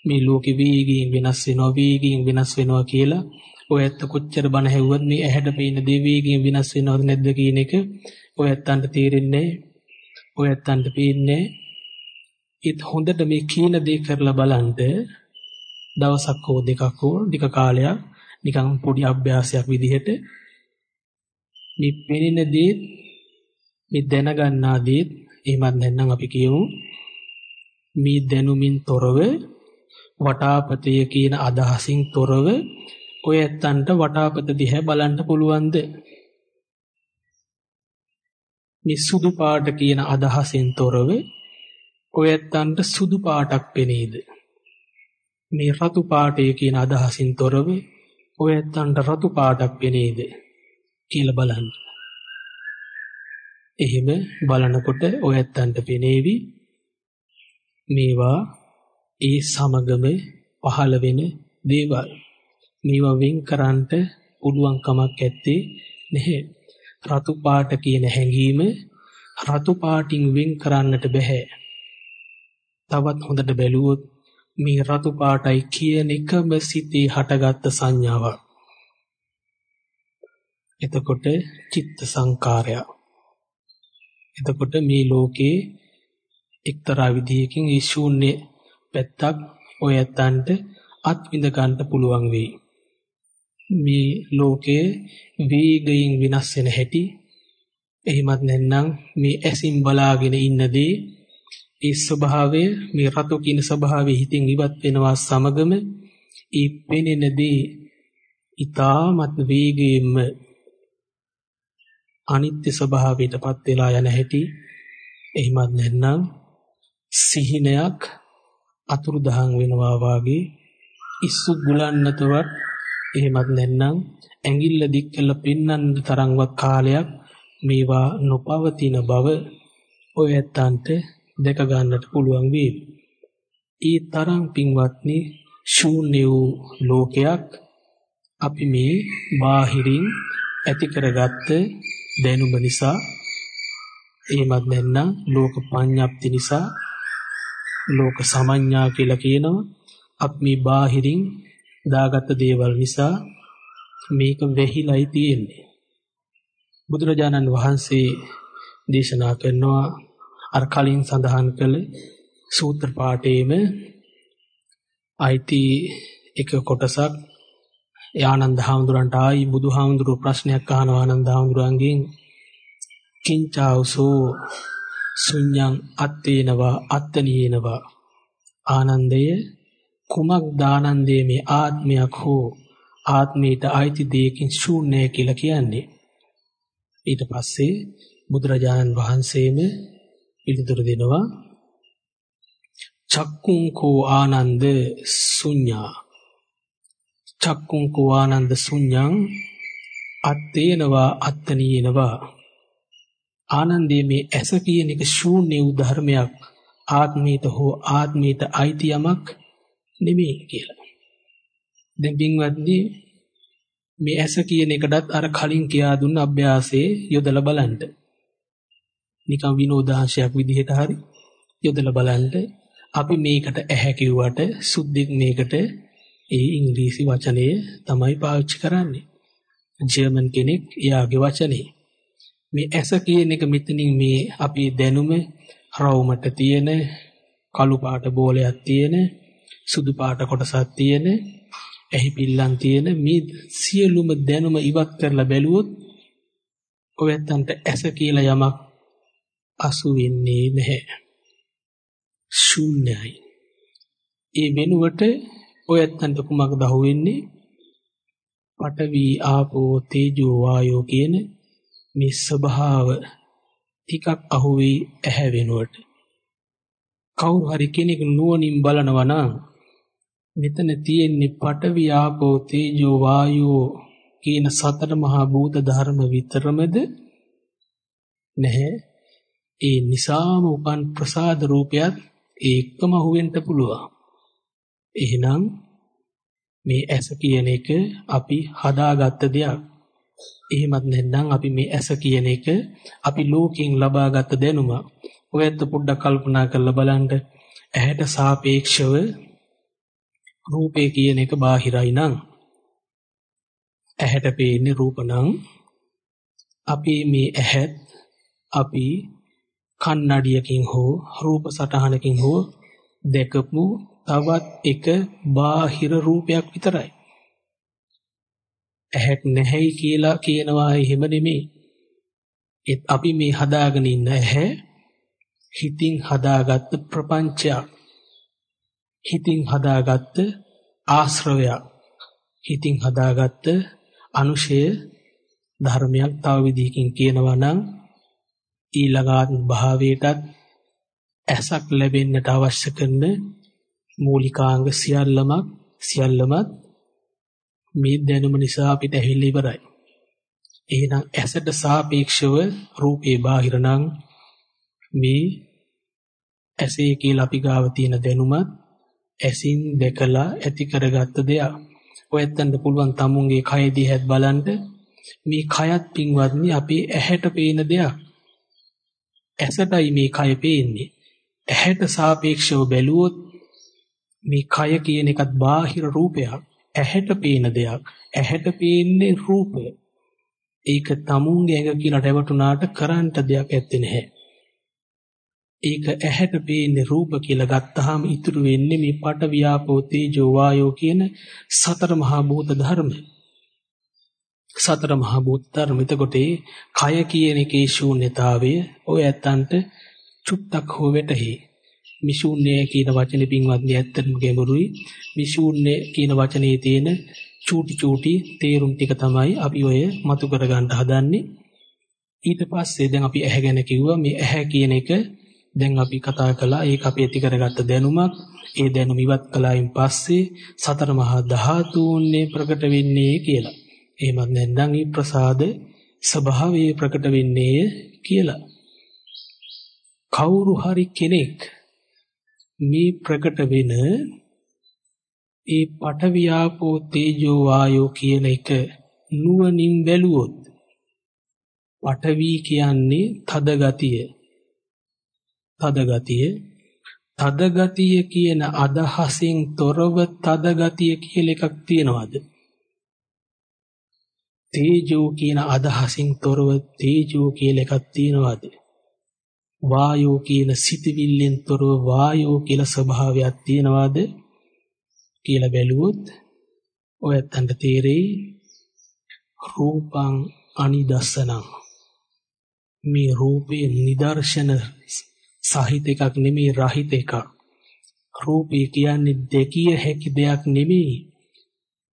මේ ලෝකෙ වේගයෙන් වෙනස් වෙනවා වේගයෙන් වෙනස් වෙනවා කියලා ඔය ඇත්ත කොච්චර බණ හැව්වත් මේ ඇහැට පේන දේ වේගයෙන් වෙනස් වෙනවද නැද්ද කියන එක ඔය ඇත්තන්ට තේරෙන්නේ ඔය ඇත්තන්ට පේන්නේ ඒත් හොඳට මේ කියන දේ කරලා බලන්න දවසක් හෝ දෙකක් හෝ ටික කාලයක් නිකන් පොඩි අභ්‍යාසයක් විදිහට මේ පෙනෙන දේ මේ දැනගන්නා දේ එහෙමත් නැත්නම් අපි කියමු මේ දැනුමින් තොරව වටාපතය කියන අදහසින් තොරව ඔය ඇත්තන්ට වටාපත දිහා බලන්න පුළුවන්ද? මේ සුදු පාට කියන අදහසෙන් තොරව ඔය ඇත්තන්ට සුදු පාටක් පෙනේද? මේ රතු පාටය කියන අදහසින් තොරව ඔය ඇත්තන්ට රතු පාටක් පෙනේද කියලා බලන්න. එහෙම බලනකොට ඔය ඇත්තන්ට පෙනේවි මේවා ඒ සමගම පහළ වෙන දේවල්. මේවා වෙන් කරන්නට පුළුවන් කමක් ඇත්තේ නැහැ. රතු පාට කියන හැඟීම රතු පාටින් වෙන් කරන්නට බෑ. තවත් හොඳට බැලුවොත් මේ රතු පාටයි කියන එකම සිතේ හටගත්ත සංඥාවක්. එතකොට චිත්ත සංකාරයක්. එතකොට මේ ලෝකේ එක්තරා විදියකින් ඒ ශූන්‍ය පැත්තක් ඔය ඇත්තන්ට අත් විඳ ගන්න පුළුවන් වෙයි. මේ ලෝකයේ වේගයෙන් විනාශ වෙන හැටි එහෙමත් නැත්නම් මේ ඇසින් බලාගෙන ඉන්නදී ඒ ස්වභාවය මේ රතු කියන ස්වභාවය හිතින් ඉවත් වෙනවා සමගම ඒ පෙනෙනදී ඊ타මත් වේගයෙන්ම අනිත්‍ය ස්වභාවයටපත් වෙලා යන හැටි එහිමත් නැත්නම් සිහිනයක් අතුරුදහන් වෙනවා වාගේ ඉස්සු ගුලන්නතවත් එහෙමත් නැත්නම් ඇඟිල්ල දික් කළ පෙන්වන්න තරම්වත් කාලයක් මේවා නොපවතින බව ඔය ඇත්තන්ට දැක ගන්නට පුළුවන් වේ. ඒ තරම් පින්වත්නි ශූන්‍ය වූ ලෝකයක් අපි මේ බාහිරින් ඇති කරගත්ත දැනුම නිසා එහෙමත් නැත්නම් ලෝක පඤ්ඤප්ති නිසා ලෝක සමඤ්ඤා කියලා කියනවා. අපි මේ බාහිරින් දාගත්ත දේවල් නිසා මේක වෙහිලයි තියෙන්නේ. බුදුරජාණන් වහන්සේ දේශනා කරනවා අර කලින් සඳහන් කළ සූත්‍ර පාඨයේම අයිති එක කොටසක් ආනන්ද හාමුදුරන්ට ආයි බුදුහාමුදුරුව ප්‍රශ්නයක් අහනවා ආනන්ද හාමුදුරන්ගෙන් කිංචාවසෝ ශුඤ්ඤං අත්තේනවා අත්තනීනවා. ආනන්දය කුමක් දානන්දේ මේ ආත්මයක් හෝ ආත්මයට අයිති දෙයකින් ශූන්‍යය කියලා කියන්නේ? ඊට පස්සේ බුදුරජාණන් වහන්සේම පිළිතුරු දෙනවා චක්කුං කෝ ආනන්ද ශුඤ්ඤා චක්කුං කෝ ආනන්ද ශුඤ්ඤං අත්තේනවා අත්තනීනවා. ආනන්දයේ මේ ඇස කියන එක ශූන්‍ය වූ ධර්මයක් ආත්මීත හෝ ආත්මීත අයිති යමක් නෙමෙයි කියලා. දැන් පින්වත්නි මේ ඇස කියන එකටත් අර කලින් කියා දුන්න අභ්‍යාසයේ යොදලා බලන්න. නිකම් විනෝදාංශයක් විදිහට හරි යොදලා බලන්න. අපි මේකට ඇහැ කිව්වට සුද්ධික් මේකට ඒ ඉංග්‍රීසි වචනය තමයි පාවිච්චි කරන්නේ. ජර්මන් කෙනෙක් එයාගේ වචනේ. මේ ඇස කියන එක මෙතනින් මේ අපේ දැනුම රවුමට තියෙන කළු පාට බෝලයක් තියෙන සුදු පාට කොටසක් තියෙන එහි පිල්ලම් තියෙන මේ සියලුම දැනුම ඉවත් කරලා බැලුවොත් ඔයත්තන්ට ඇස කියලා යමක් අසු වෙන්නේ නැහැ. ශූන්‍යයි. ඒ වෙනුවට ඔයත්තන්ට කුමක්ද අහුවෙන්නේ? පඨවි ආපෝ තේජෝ වායෝ කියන මේ ස්වභාව ටිකක් අහුවෙයි ඇහැ වෙනුවට. කවුරු හරි කෙනෙක් නුවණින් බලනවා නම් මෙතන තියෙන්නේ පඨවි ආපෝ තේජෝ වායෝ කියන සතර මහා භූත ධර්ම විතරමද නැහැ. ඒ නිසාම උපන් ප්‍රසාද රූපයත් ඒකම අහුවෙන්න පුළුවන්. එහෙනම් මේ ඇස කියන එක අපි හදාගත්ත දෙයක්. එහෙමත් නැත්නම් අපි මේ ඇස කියන එක අපි ලෝකයෙන් ලබාගත් දැනුම. ඔයත් පොඩ්ඩක් කල්පනා කරලා බලන්න. ඇහැට සාපේක්ෂව රූපේ කියන එක බාහිරයි නම් ඇහැට පේන්නේ රූප නම් අපි මේ ඇහත් අපි කන්නඩියකින් හෝ රූප සටහනකින් හෝ දැකපු තවත් එක බාහිර රූපයක් විතරයි. ඇහැක් නැහැයි කියලා කියනවා එහෙම නෙමෙයි. ඒත් අපි මේ හදාගෙන ඉන්න ඇහැ හිතින් හදාගත්ත ප්‍රපංචයක්. හිතින් හදාගත්ත ආශ්‍රවයක්. හිතින් හදාගත්ත අනුශය ධර්මයක් තව විදිහකින් කියනවා නම් ඊළඟාත් භාවයටත් ඇසක් ලැබෙන්නට අවශ්‍ය කරන මූලිකාංග සියල්ලමක් සියල්ලමත් මේ දැනුම නිසා අපිට ඇහිලා ඉවරයි. එහෙනම් ඇසට සාපේක්ෂව රූපේ බාහිර නම් මේ ඇසේ කියලා අපි ගාව තියෙන දැනුමත් ඇසින් දැකලා ඇති කරගත්ත දෙයක්. ඔයත්තන්ට පුළුවන් තමුන්ගේ කය දිහත් බලන්න මේ කයත් පින්වත්නි අපේ ඇහැට පේන දෙයක්. ඇසටයි මේ කය පේන්නේ. ඇහැට සාපේක්ෂව බැලුවොත් මේ කය කියන එකත් බාහිර රූපයක්. ඇහැට පේන දෙයක්. ඇහැට පේන්නේ රූපය. ඒක තමුන්ගේ ඇඟ කියලා රැවටුණාට කරන්න දෙයක් ඇත්තේ නැහැ. ඒක ඇහැට පේන්නේ රූප කියලා ගත්තාම ඉතුරු වෙන්නේ මේ පට වියාපෝ තේජෝ වායෝ කියන සතර මහා භූත ධර්ම. සතර මහා භූත ධර්ම. එතකොට කය කියන එකේ ශූන්‍යතාවය ඔය ඇත්තන්ට චුට්ටක් හෝ වැටහි. මිෂූන්‍ය කියන වචනේ පින්වත්නි ඇත්තටම ගැඹුරුයි. මිෂූන්‍ය කියන වචනේ තියෙන චූටි චූටි තේරුම් ටික තමයි අපි ඔය මතු කරගන්න හදන්නේ. ඊට පස්සේ දැන් අපි ඇහැ ගැන කිව්වා මේ ඇහැ කියන එක දැන් අපි කතා කළා ඒක අපි ඇති කරගත්ත දැනුමක්. ඒ දැනුම ඉවත් කළායින් පස්සේ සතර මහා ධාතුන්නේ ප්‍රකට වෙන්නේ කියලා. එහෙමත් නැත්නම් මේ ප්‍රසාද ස්වභාවයේ ප්‍රකට වෙන්නේ කියලා. කවුරු හරි කෙනෙක් මේ ප්‍රකට වෙන ඒ පඨවියාපෝ තේජෝ වායෝ කියන එක නුවණින් බැලුවොත් පඨවි කියන්නේ තද ගතිය තද ගතිය තදගතිය කියන අදහසින් තොරව තදගතිය කියලා එකක් තියනවාද? තේජෝ කියන අදහසින් තොරව තේජෝ කියලා එකක් තියනවාද? වායෝ කියන සිතවිල්ලෙන් තොරව වායෝ කියලා ස්වභාවයක් තියනවාද කියලා බැලුවොත් ඔයත්තන්ට තේරෙයි රූපං අනිදස්සනං. මේ රූපේ නිදර්ශන සහිත එකක් නෙමෙයි රහිත එකක්. රූපේ කියන්නේ දෙකිය හැකි දෙයක් නෙමෙයි.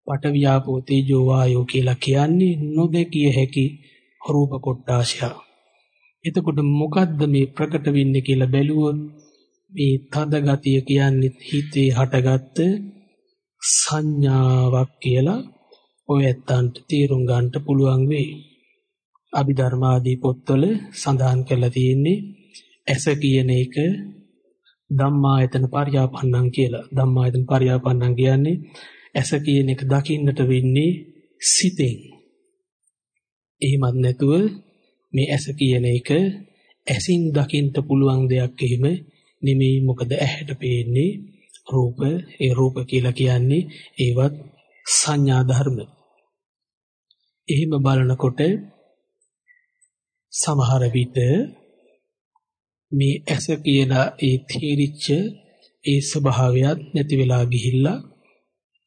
පට වියාපෝ තේජෝ වායෝ කියලා කියන්නේ නොදකිය හැකි රූප කොටාශය එතකොට මොකද්ද මේ ප්‍රකට වෙන්නේ කියලා බැලුවොත් මේ තද ගතිය කියන්නේ හිතේ හටගත්ත සංඥාවක් කියලා ඔය ඇත්තන්ට තීරුම් ගන්නට පුළුවන් වෙයි. අභිධර්මාදී පොත්වල සඳහන් කරලා තියෙන්නේ ඇස කියන එක ධම්මායතන පරියාපන්නං කියලා. ධම්මායතන පරියාපන්නං කියන්නේ ඇස කියන එක දකින්නට වෙන්නේ සිතෙන්. එහෙමත් නැතුව මේ ඇස කියන එක ඇසින් දකින්න පුළුවන් දෙයක් එහෙම නෙමෙයි මොකද ඇහැට පේන්නේ රූප ඒ රූප කියලා කියන්නේ ඒවත් සංඥා ධර්ම. එහෙම බලනකොට සමහර විට මේ ඇස කියලා ඒ තීරිච්ච ඒ ස්වභාවයත් නැති වෙලා ගිහිල්ලා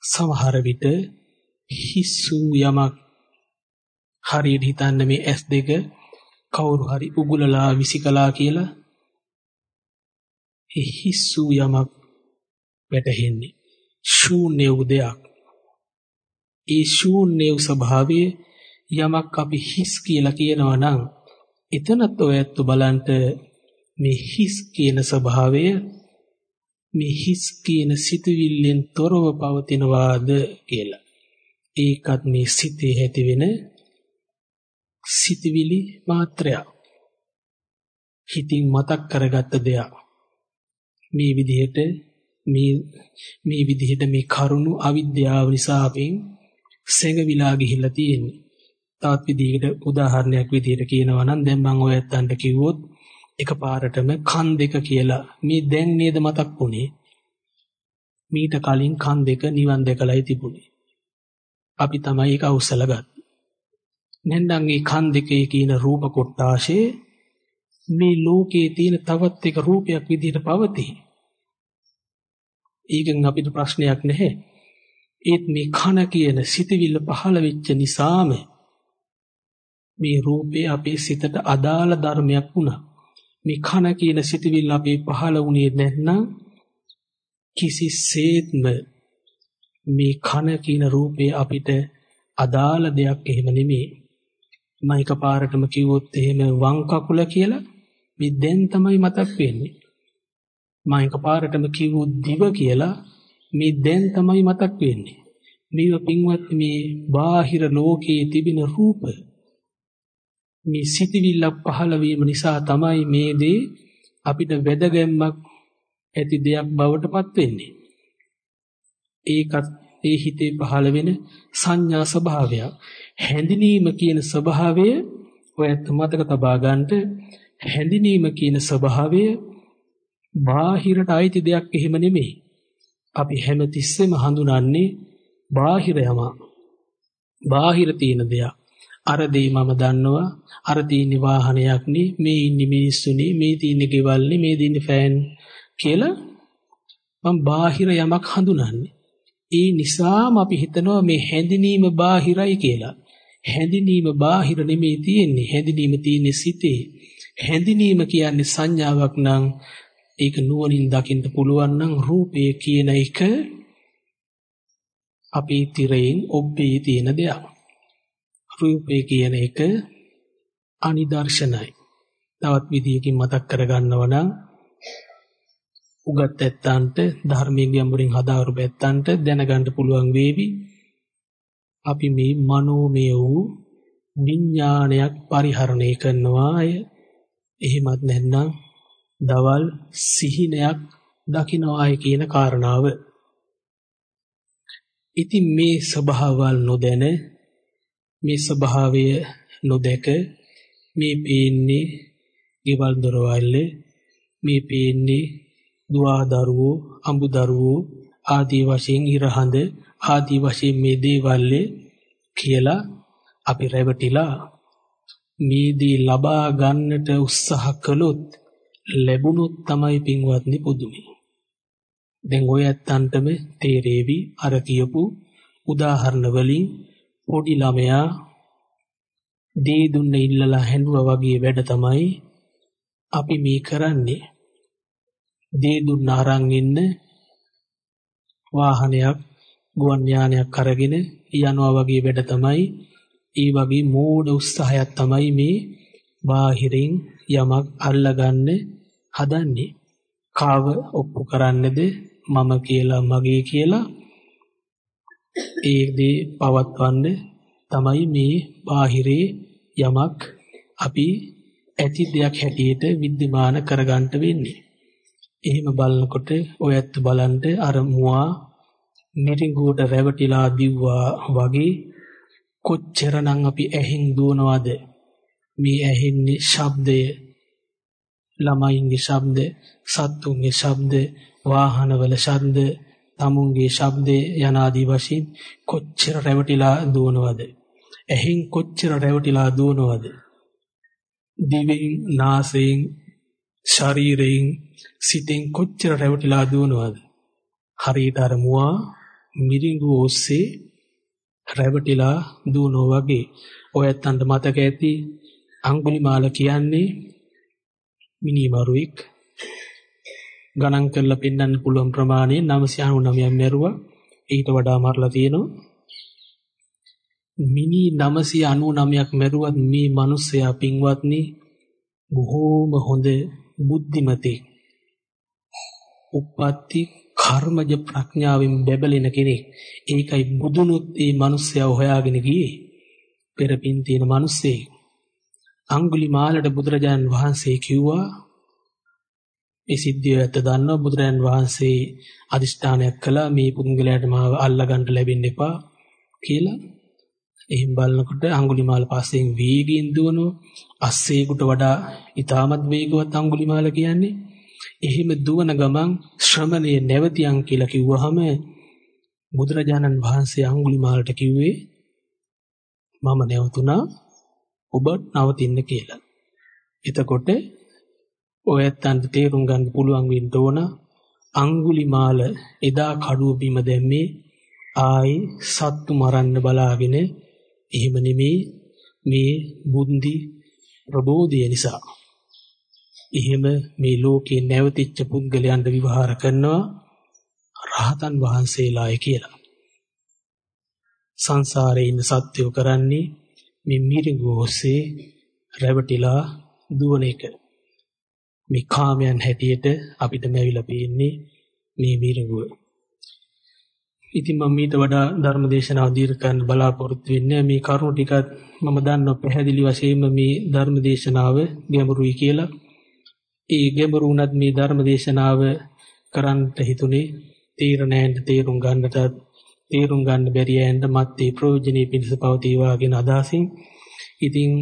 සමහර විට හිස්සු යමක් හරියට හිතන්න මේ ඇස් දෙක කවුරු හරි උගුලලා විසිකලා කියලා ඒ හිස්සු යමක් වැටහෙන්නේ ශූන්‍ය වූ දෙයක්. ඒ ශූන්‍ය වූ ස්වභාවය යමක් අපි හිස් කියලා කියනවා නම් එතනත් ඔයත් බලන්ට මේ හිස් කියන ස්වභාවය මේ හිස් කියන සිතුවිල්ලෙන් තොරව පවතිනවාද කියලා. ඒකත් මේ සිතේ ඇති වෙන සිතවිලි මාත්‍රයක්. හිතින් මතක් කරගත්ත දෙයක්. මේ විදිහට මේ මේ විදිහට මේ කරුණු අවිද්‍යාව නිසා අපෙන් සැඟවිලා ගිහිල්ලා තියෙන්නේ. තවත් විදිහකට උදාහරණයක් විදිහට කියනවා නම් දැන් මම ඔය ඇත්තන්ට කිව්වොත් එකපාරටම කන් දෙක කියලා මේ දැන් නේද මතක් වුනේ. මීට කලින් කන් දෙක නිවන් දැකලායි තිබුණේ. අපි තමයි ඒක අවසල ගත්තේ. නැන්දන් මේ කන් දෙකේ කියන රූප කොටාෂේ මේ ලෝකයේ තියෙන තවත් එක රූපයක් විදිහට පවතී. ඒකෙන් අපිට ප්‍රශ්නයක් නැහැ. ඒත් මේ කන කියන සිතවිල්ල පහළ වෙච්ච නිසාම මේ රූපේ අපේ සිතට අදාළ ධර්මයක් වුණා. මේ කන කියන සිතවිල්ල අපේ පහළ වුණේ නැත්නම් කිසිසේත්ම මේ කන කියන රූපේ අපිට අදාළ දෙයක් එහෙම නෙමෙයි. මම එකපාරටම කිව්වොත් එහෙම වම් කකුල කියලා මේ දැන් තමයි මතක් වෙන්නේ. මම එකපාරටම කිව්වොත් දිව කියලා මේ දැන් තමයි මතක් වෙන්නේ. මේව පින්වත් මේ බාහිර ලෝකයේ තිබෙන රූප මේ සිටිවිල්ලක් පහළ වීම නිසා තමයි මේ දේ අපිට වැදගැම්මක් ඇති දෙයක් බවට පත් වෙන්නේ. ඒකත් ඒ හිතේ පහළ වෙන සංඥා ස්වභාවය. හැඳිනීම කියන ස්වභාවය ඔයත් මතක තබා ගන්නට හැඳිනීම කියන ස්වභාවය බාහිරට අයිති දෙයක් එහෙම නෙමෙයි. අපි හැමතිස්සෙම හඳුනන්නේ බාහිර යම. බාහිර තියෙන දෙයක්. අර දේ මම දන්නවා අර තියෙන වාහනයක් නේ මේ ඉන්නේ මිනිස්සුනේ මේ තියෙන ගෙවල් නේ මේ දින්නේ ෆෑන් කියලා මම බාහිර යමක් හඳුනන්නේ. ඒ නිසාම අපි හිතනවා මේ හැඳිනීම බාහිරයි කියලා. හැඳිනීම බාහිර නෙමෙයි තියෙන්නේ. හැඳිනීම තියෙන්නේ සිතේ. හැඳිනීම කියන්නේ සංඥාවක් නම් ඒක නුවණින් දකින්න පුළුවන් නම් රූපය කියන එක අපේ තිරයෙන් ඔබ්බේ තියෙන දෙයක්. රූපය කියන එක අනිදර්ශනයි. තවත් විදියකින් මතක් කරගන්නව නම් උගත් ඇත්තන්ට ධර්මයේ ගැඹුරින් හදාවරු ඇත්තන්ට දැනගන්න පුළුවන් වේවි. අපි මේ මනෝමය වූ විඥානයක් පරිහරණය කරනවා අය. එහෙමත් නැත්නම් දවල් සිහිනයක් දකින්නවායි කියන කාරණාව. ඉතින් මේ ස්වභාවවල් නොදැන මේ ස්වභාවය නොදැක මේ පේන්නේ ගෙවල් දොරවල් මේ පේන්නේ දුවා දරුවෝ අඹු දරුවෝ ආදී වශයෙන් ඉරහඳ ආදී වශයෙන් මේ දේවල් කියලා අපි රැවටිලා මේ දී ලබා ගන්නට උත්සාහ කළොත් ලැබුණොත් තමයි පින්වත්නි පුදුමයි. දැන් ඔය ඇත්තන්ටම තේරෙවි අර කියපු උදාහරණ වලින් පොඩි ළමයා දේ දුන්න ඉල්ලලා හැඬුවා වගේ වැඩ තමයි අපි මේ කරන්නේ. දේ දුන්න අරන් ඉන්න වාහනයක් ගුවන් ඥානයක් අරගෙන යනවා වගේ වැඩ තමයි. ඒ වගේ මෝඩ උත්සාහයක් තමයි මේ බාහිරින් යමක් අල්ලගන්න හදන්නේ. කාව ඔප්පු කරන්නද? මම කියලා මගේ කියලා. ඒ දේ පවත්වන්න තමයි මේ බාහිරේ යමක් අපි ඇති දෙයක් හැටියට විද්‍යමාන කරගන්න වෙන්නේ. එහෙම බලනකොට ඔයත් බලන්න අර මුවා නිරිඟුවට රැවටිලා දිව්වා වගේ කොච්චරනම් අපි ඇහෙන් දුවනවද? මේ ඇහෙන්නේ ශබ්දය ළමයින්ගේ ශබ්ද සත්තුන්ගේ ශබ්ද වාහනවල ශබ්ද තමුන්ගේ ශබ්දේ යනාදී වශයෙන් කොච්චර රැවටිලා දුවනවද? ඇහෙන් කොච්චර රැවටිලා දුවනවද? දිවෙන් නාසයෙන් ශරීරයෙන් සිතෙන් කොච්චර රැවටිලා දුවනවද? හරියට අර මුවා මිරිඟු ඔස්සේ රැවටිලා දුවනෝ වගේ. ඔය ඇත්තන්ට මතක ඇති අඟුලිමාල කියන්නේ මිනිමරුවෙක්. ගණන් කරලා පෙන්වන්න පුළුවන් ප්‍රමාණය 999ක් මැරුවා. ඊට වඩා මරලා තියෙනවා. මිනි 999ක් මැරුවත් මේ මිනිස්සයා පින්වත්නි බොහෝම හොඳ බුද්ධිමතෙක්. උප්පත්ති කර්මජ ප්‍රඥාවෙන් බැබලෙන කෙනෙක්. ඒකයි බුදුනුත් මේ මිනිස්සයා හොයාගෙන ගියේ. පෙරපින් තියෙන මිනිස්සේ. අඟුලිමාලට බුදුරජාණන් වහන්සේ කිව්වා මේ සිද්ධිය ඇත්ත දන්නවා බුදුරජාණන් වහන්සේ අදිෂ්ඨානයක් කළා මේ පුද්ගලයාට මාව අල්ලගන්න ලැබෙන්න එපා කියලා. එහෙන් බලනකොට අඟුලිමාල පස්සෙන් වේගයෙන් දුවනවා. අස්සේකට වඩා ඊටමත් වේගවත් අඟුලිමාල කියන්නේ එහෙම දුවන ගමන් ශ්‍රමණේ නැවතියන් කියලා කිව්වහම බුදුරජාණන් වහන්සේ අඟුලිමාලට කිව්වේ මම නැවතුණා ඔබ නවතින්න කියලා. එතකොට ඔයත්තන්ට තේරුම් ගන්න පුළුවන් වෙන්න ඕන අඟුලිමාල එදා කඩුව බිම දැම්මේ ආයි සත්තු මරන්න බලාගෙන එහෙම නෙමේ මේ බුද්ධි ප්‍රබෝධය නිසා එහෙම මේ ලෝකේ නැවතිච්ච පුද්ගලයන්ට විවහාර කරනවා රහතන් වහන්සේලාය කියලා. සංසාරේ ඉන්න සත්‍යෝ කරන්නේ මේ මිරිගෝසේ රැවටිලා දුවන එක. මේ කාමයන් හැටියට අපිට මැවිලා පේන්නේ මේ මිරිගුව. ඉතින් මම ඊට වඩා ධර්ම දේශනාව දීර්ඝ කරන්න බලාපොරොත්තු වෙන්නේ මේ කරුණු ටිකත් මම දන්නවා පැහැදිලි වශයෙන්ම මේ ධර්ම දේශනාව ගැඹුරුයි කියලා. ඒ ගැඹුරු උනත් මේ ධර්ම දේශනාව කරන්නට හිතුනේ. තීරණයන්ට තේරුම් ගන්නට තේරුම් ගන්න බැරි ඇයින්ද මත්තේ ප්‍රයෝජනෙයි පිණිස පවතිවා කියන අදහසින්. ඉතින්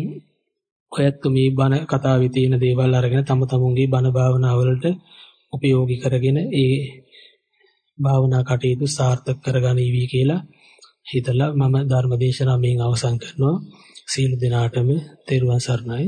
ඔයත් මේ බණ කතාවේ තියෙන දේවල් අරගෙන තම තමුන්ගේ බණ භාවනාවලට උපයෝගී කරගෙන ඒ භාවනා කටයුතු සාර්ථක කරගනිවි කියලා හිතලා මම ධර්ම දේශනාව මෙන් අවසන් කරනවා. සීල දිනාටම තෙරුවන් සරණයි.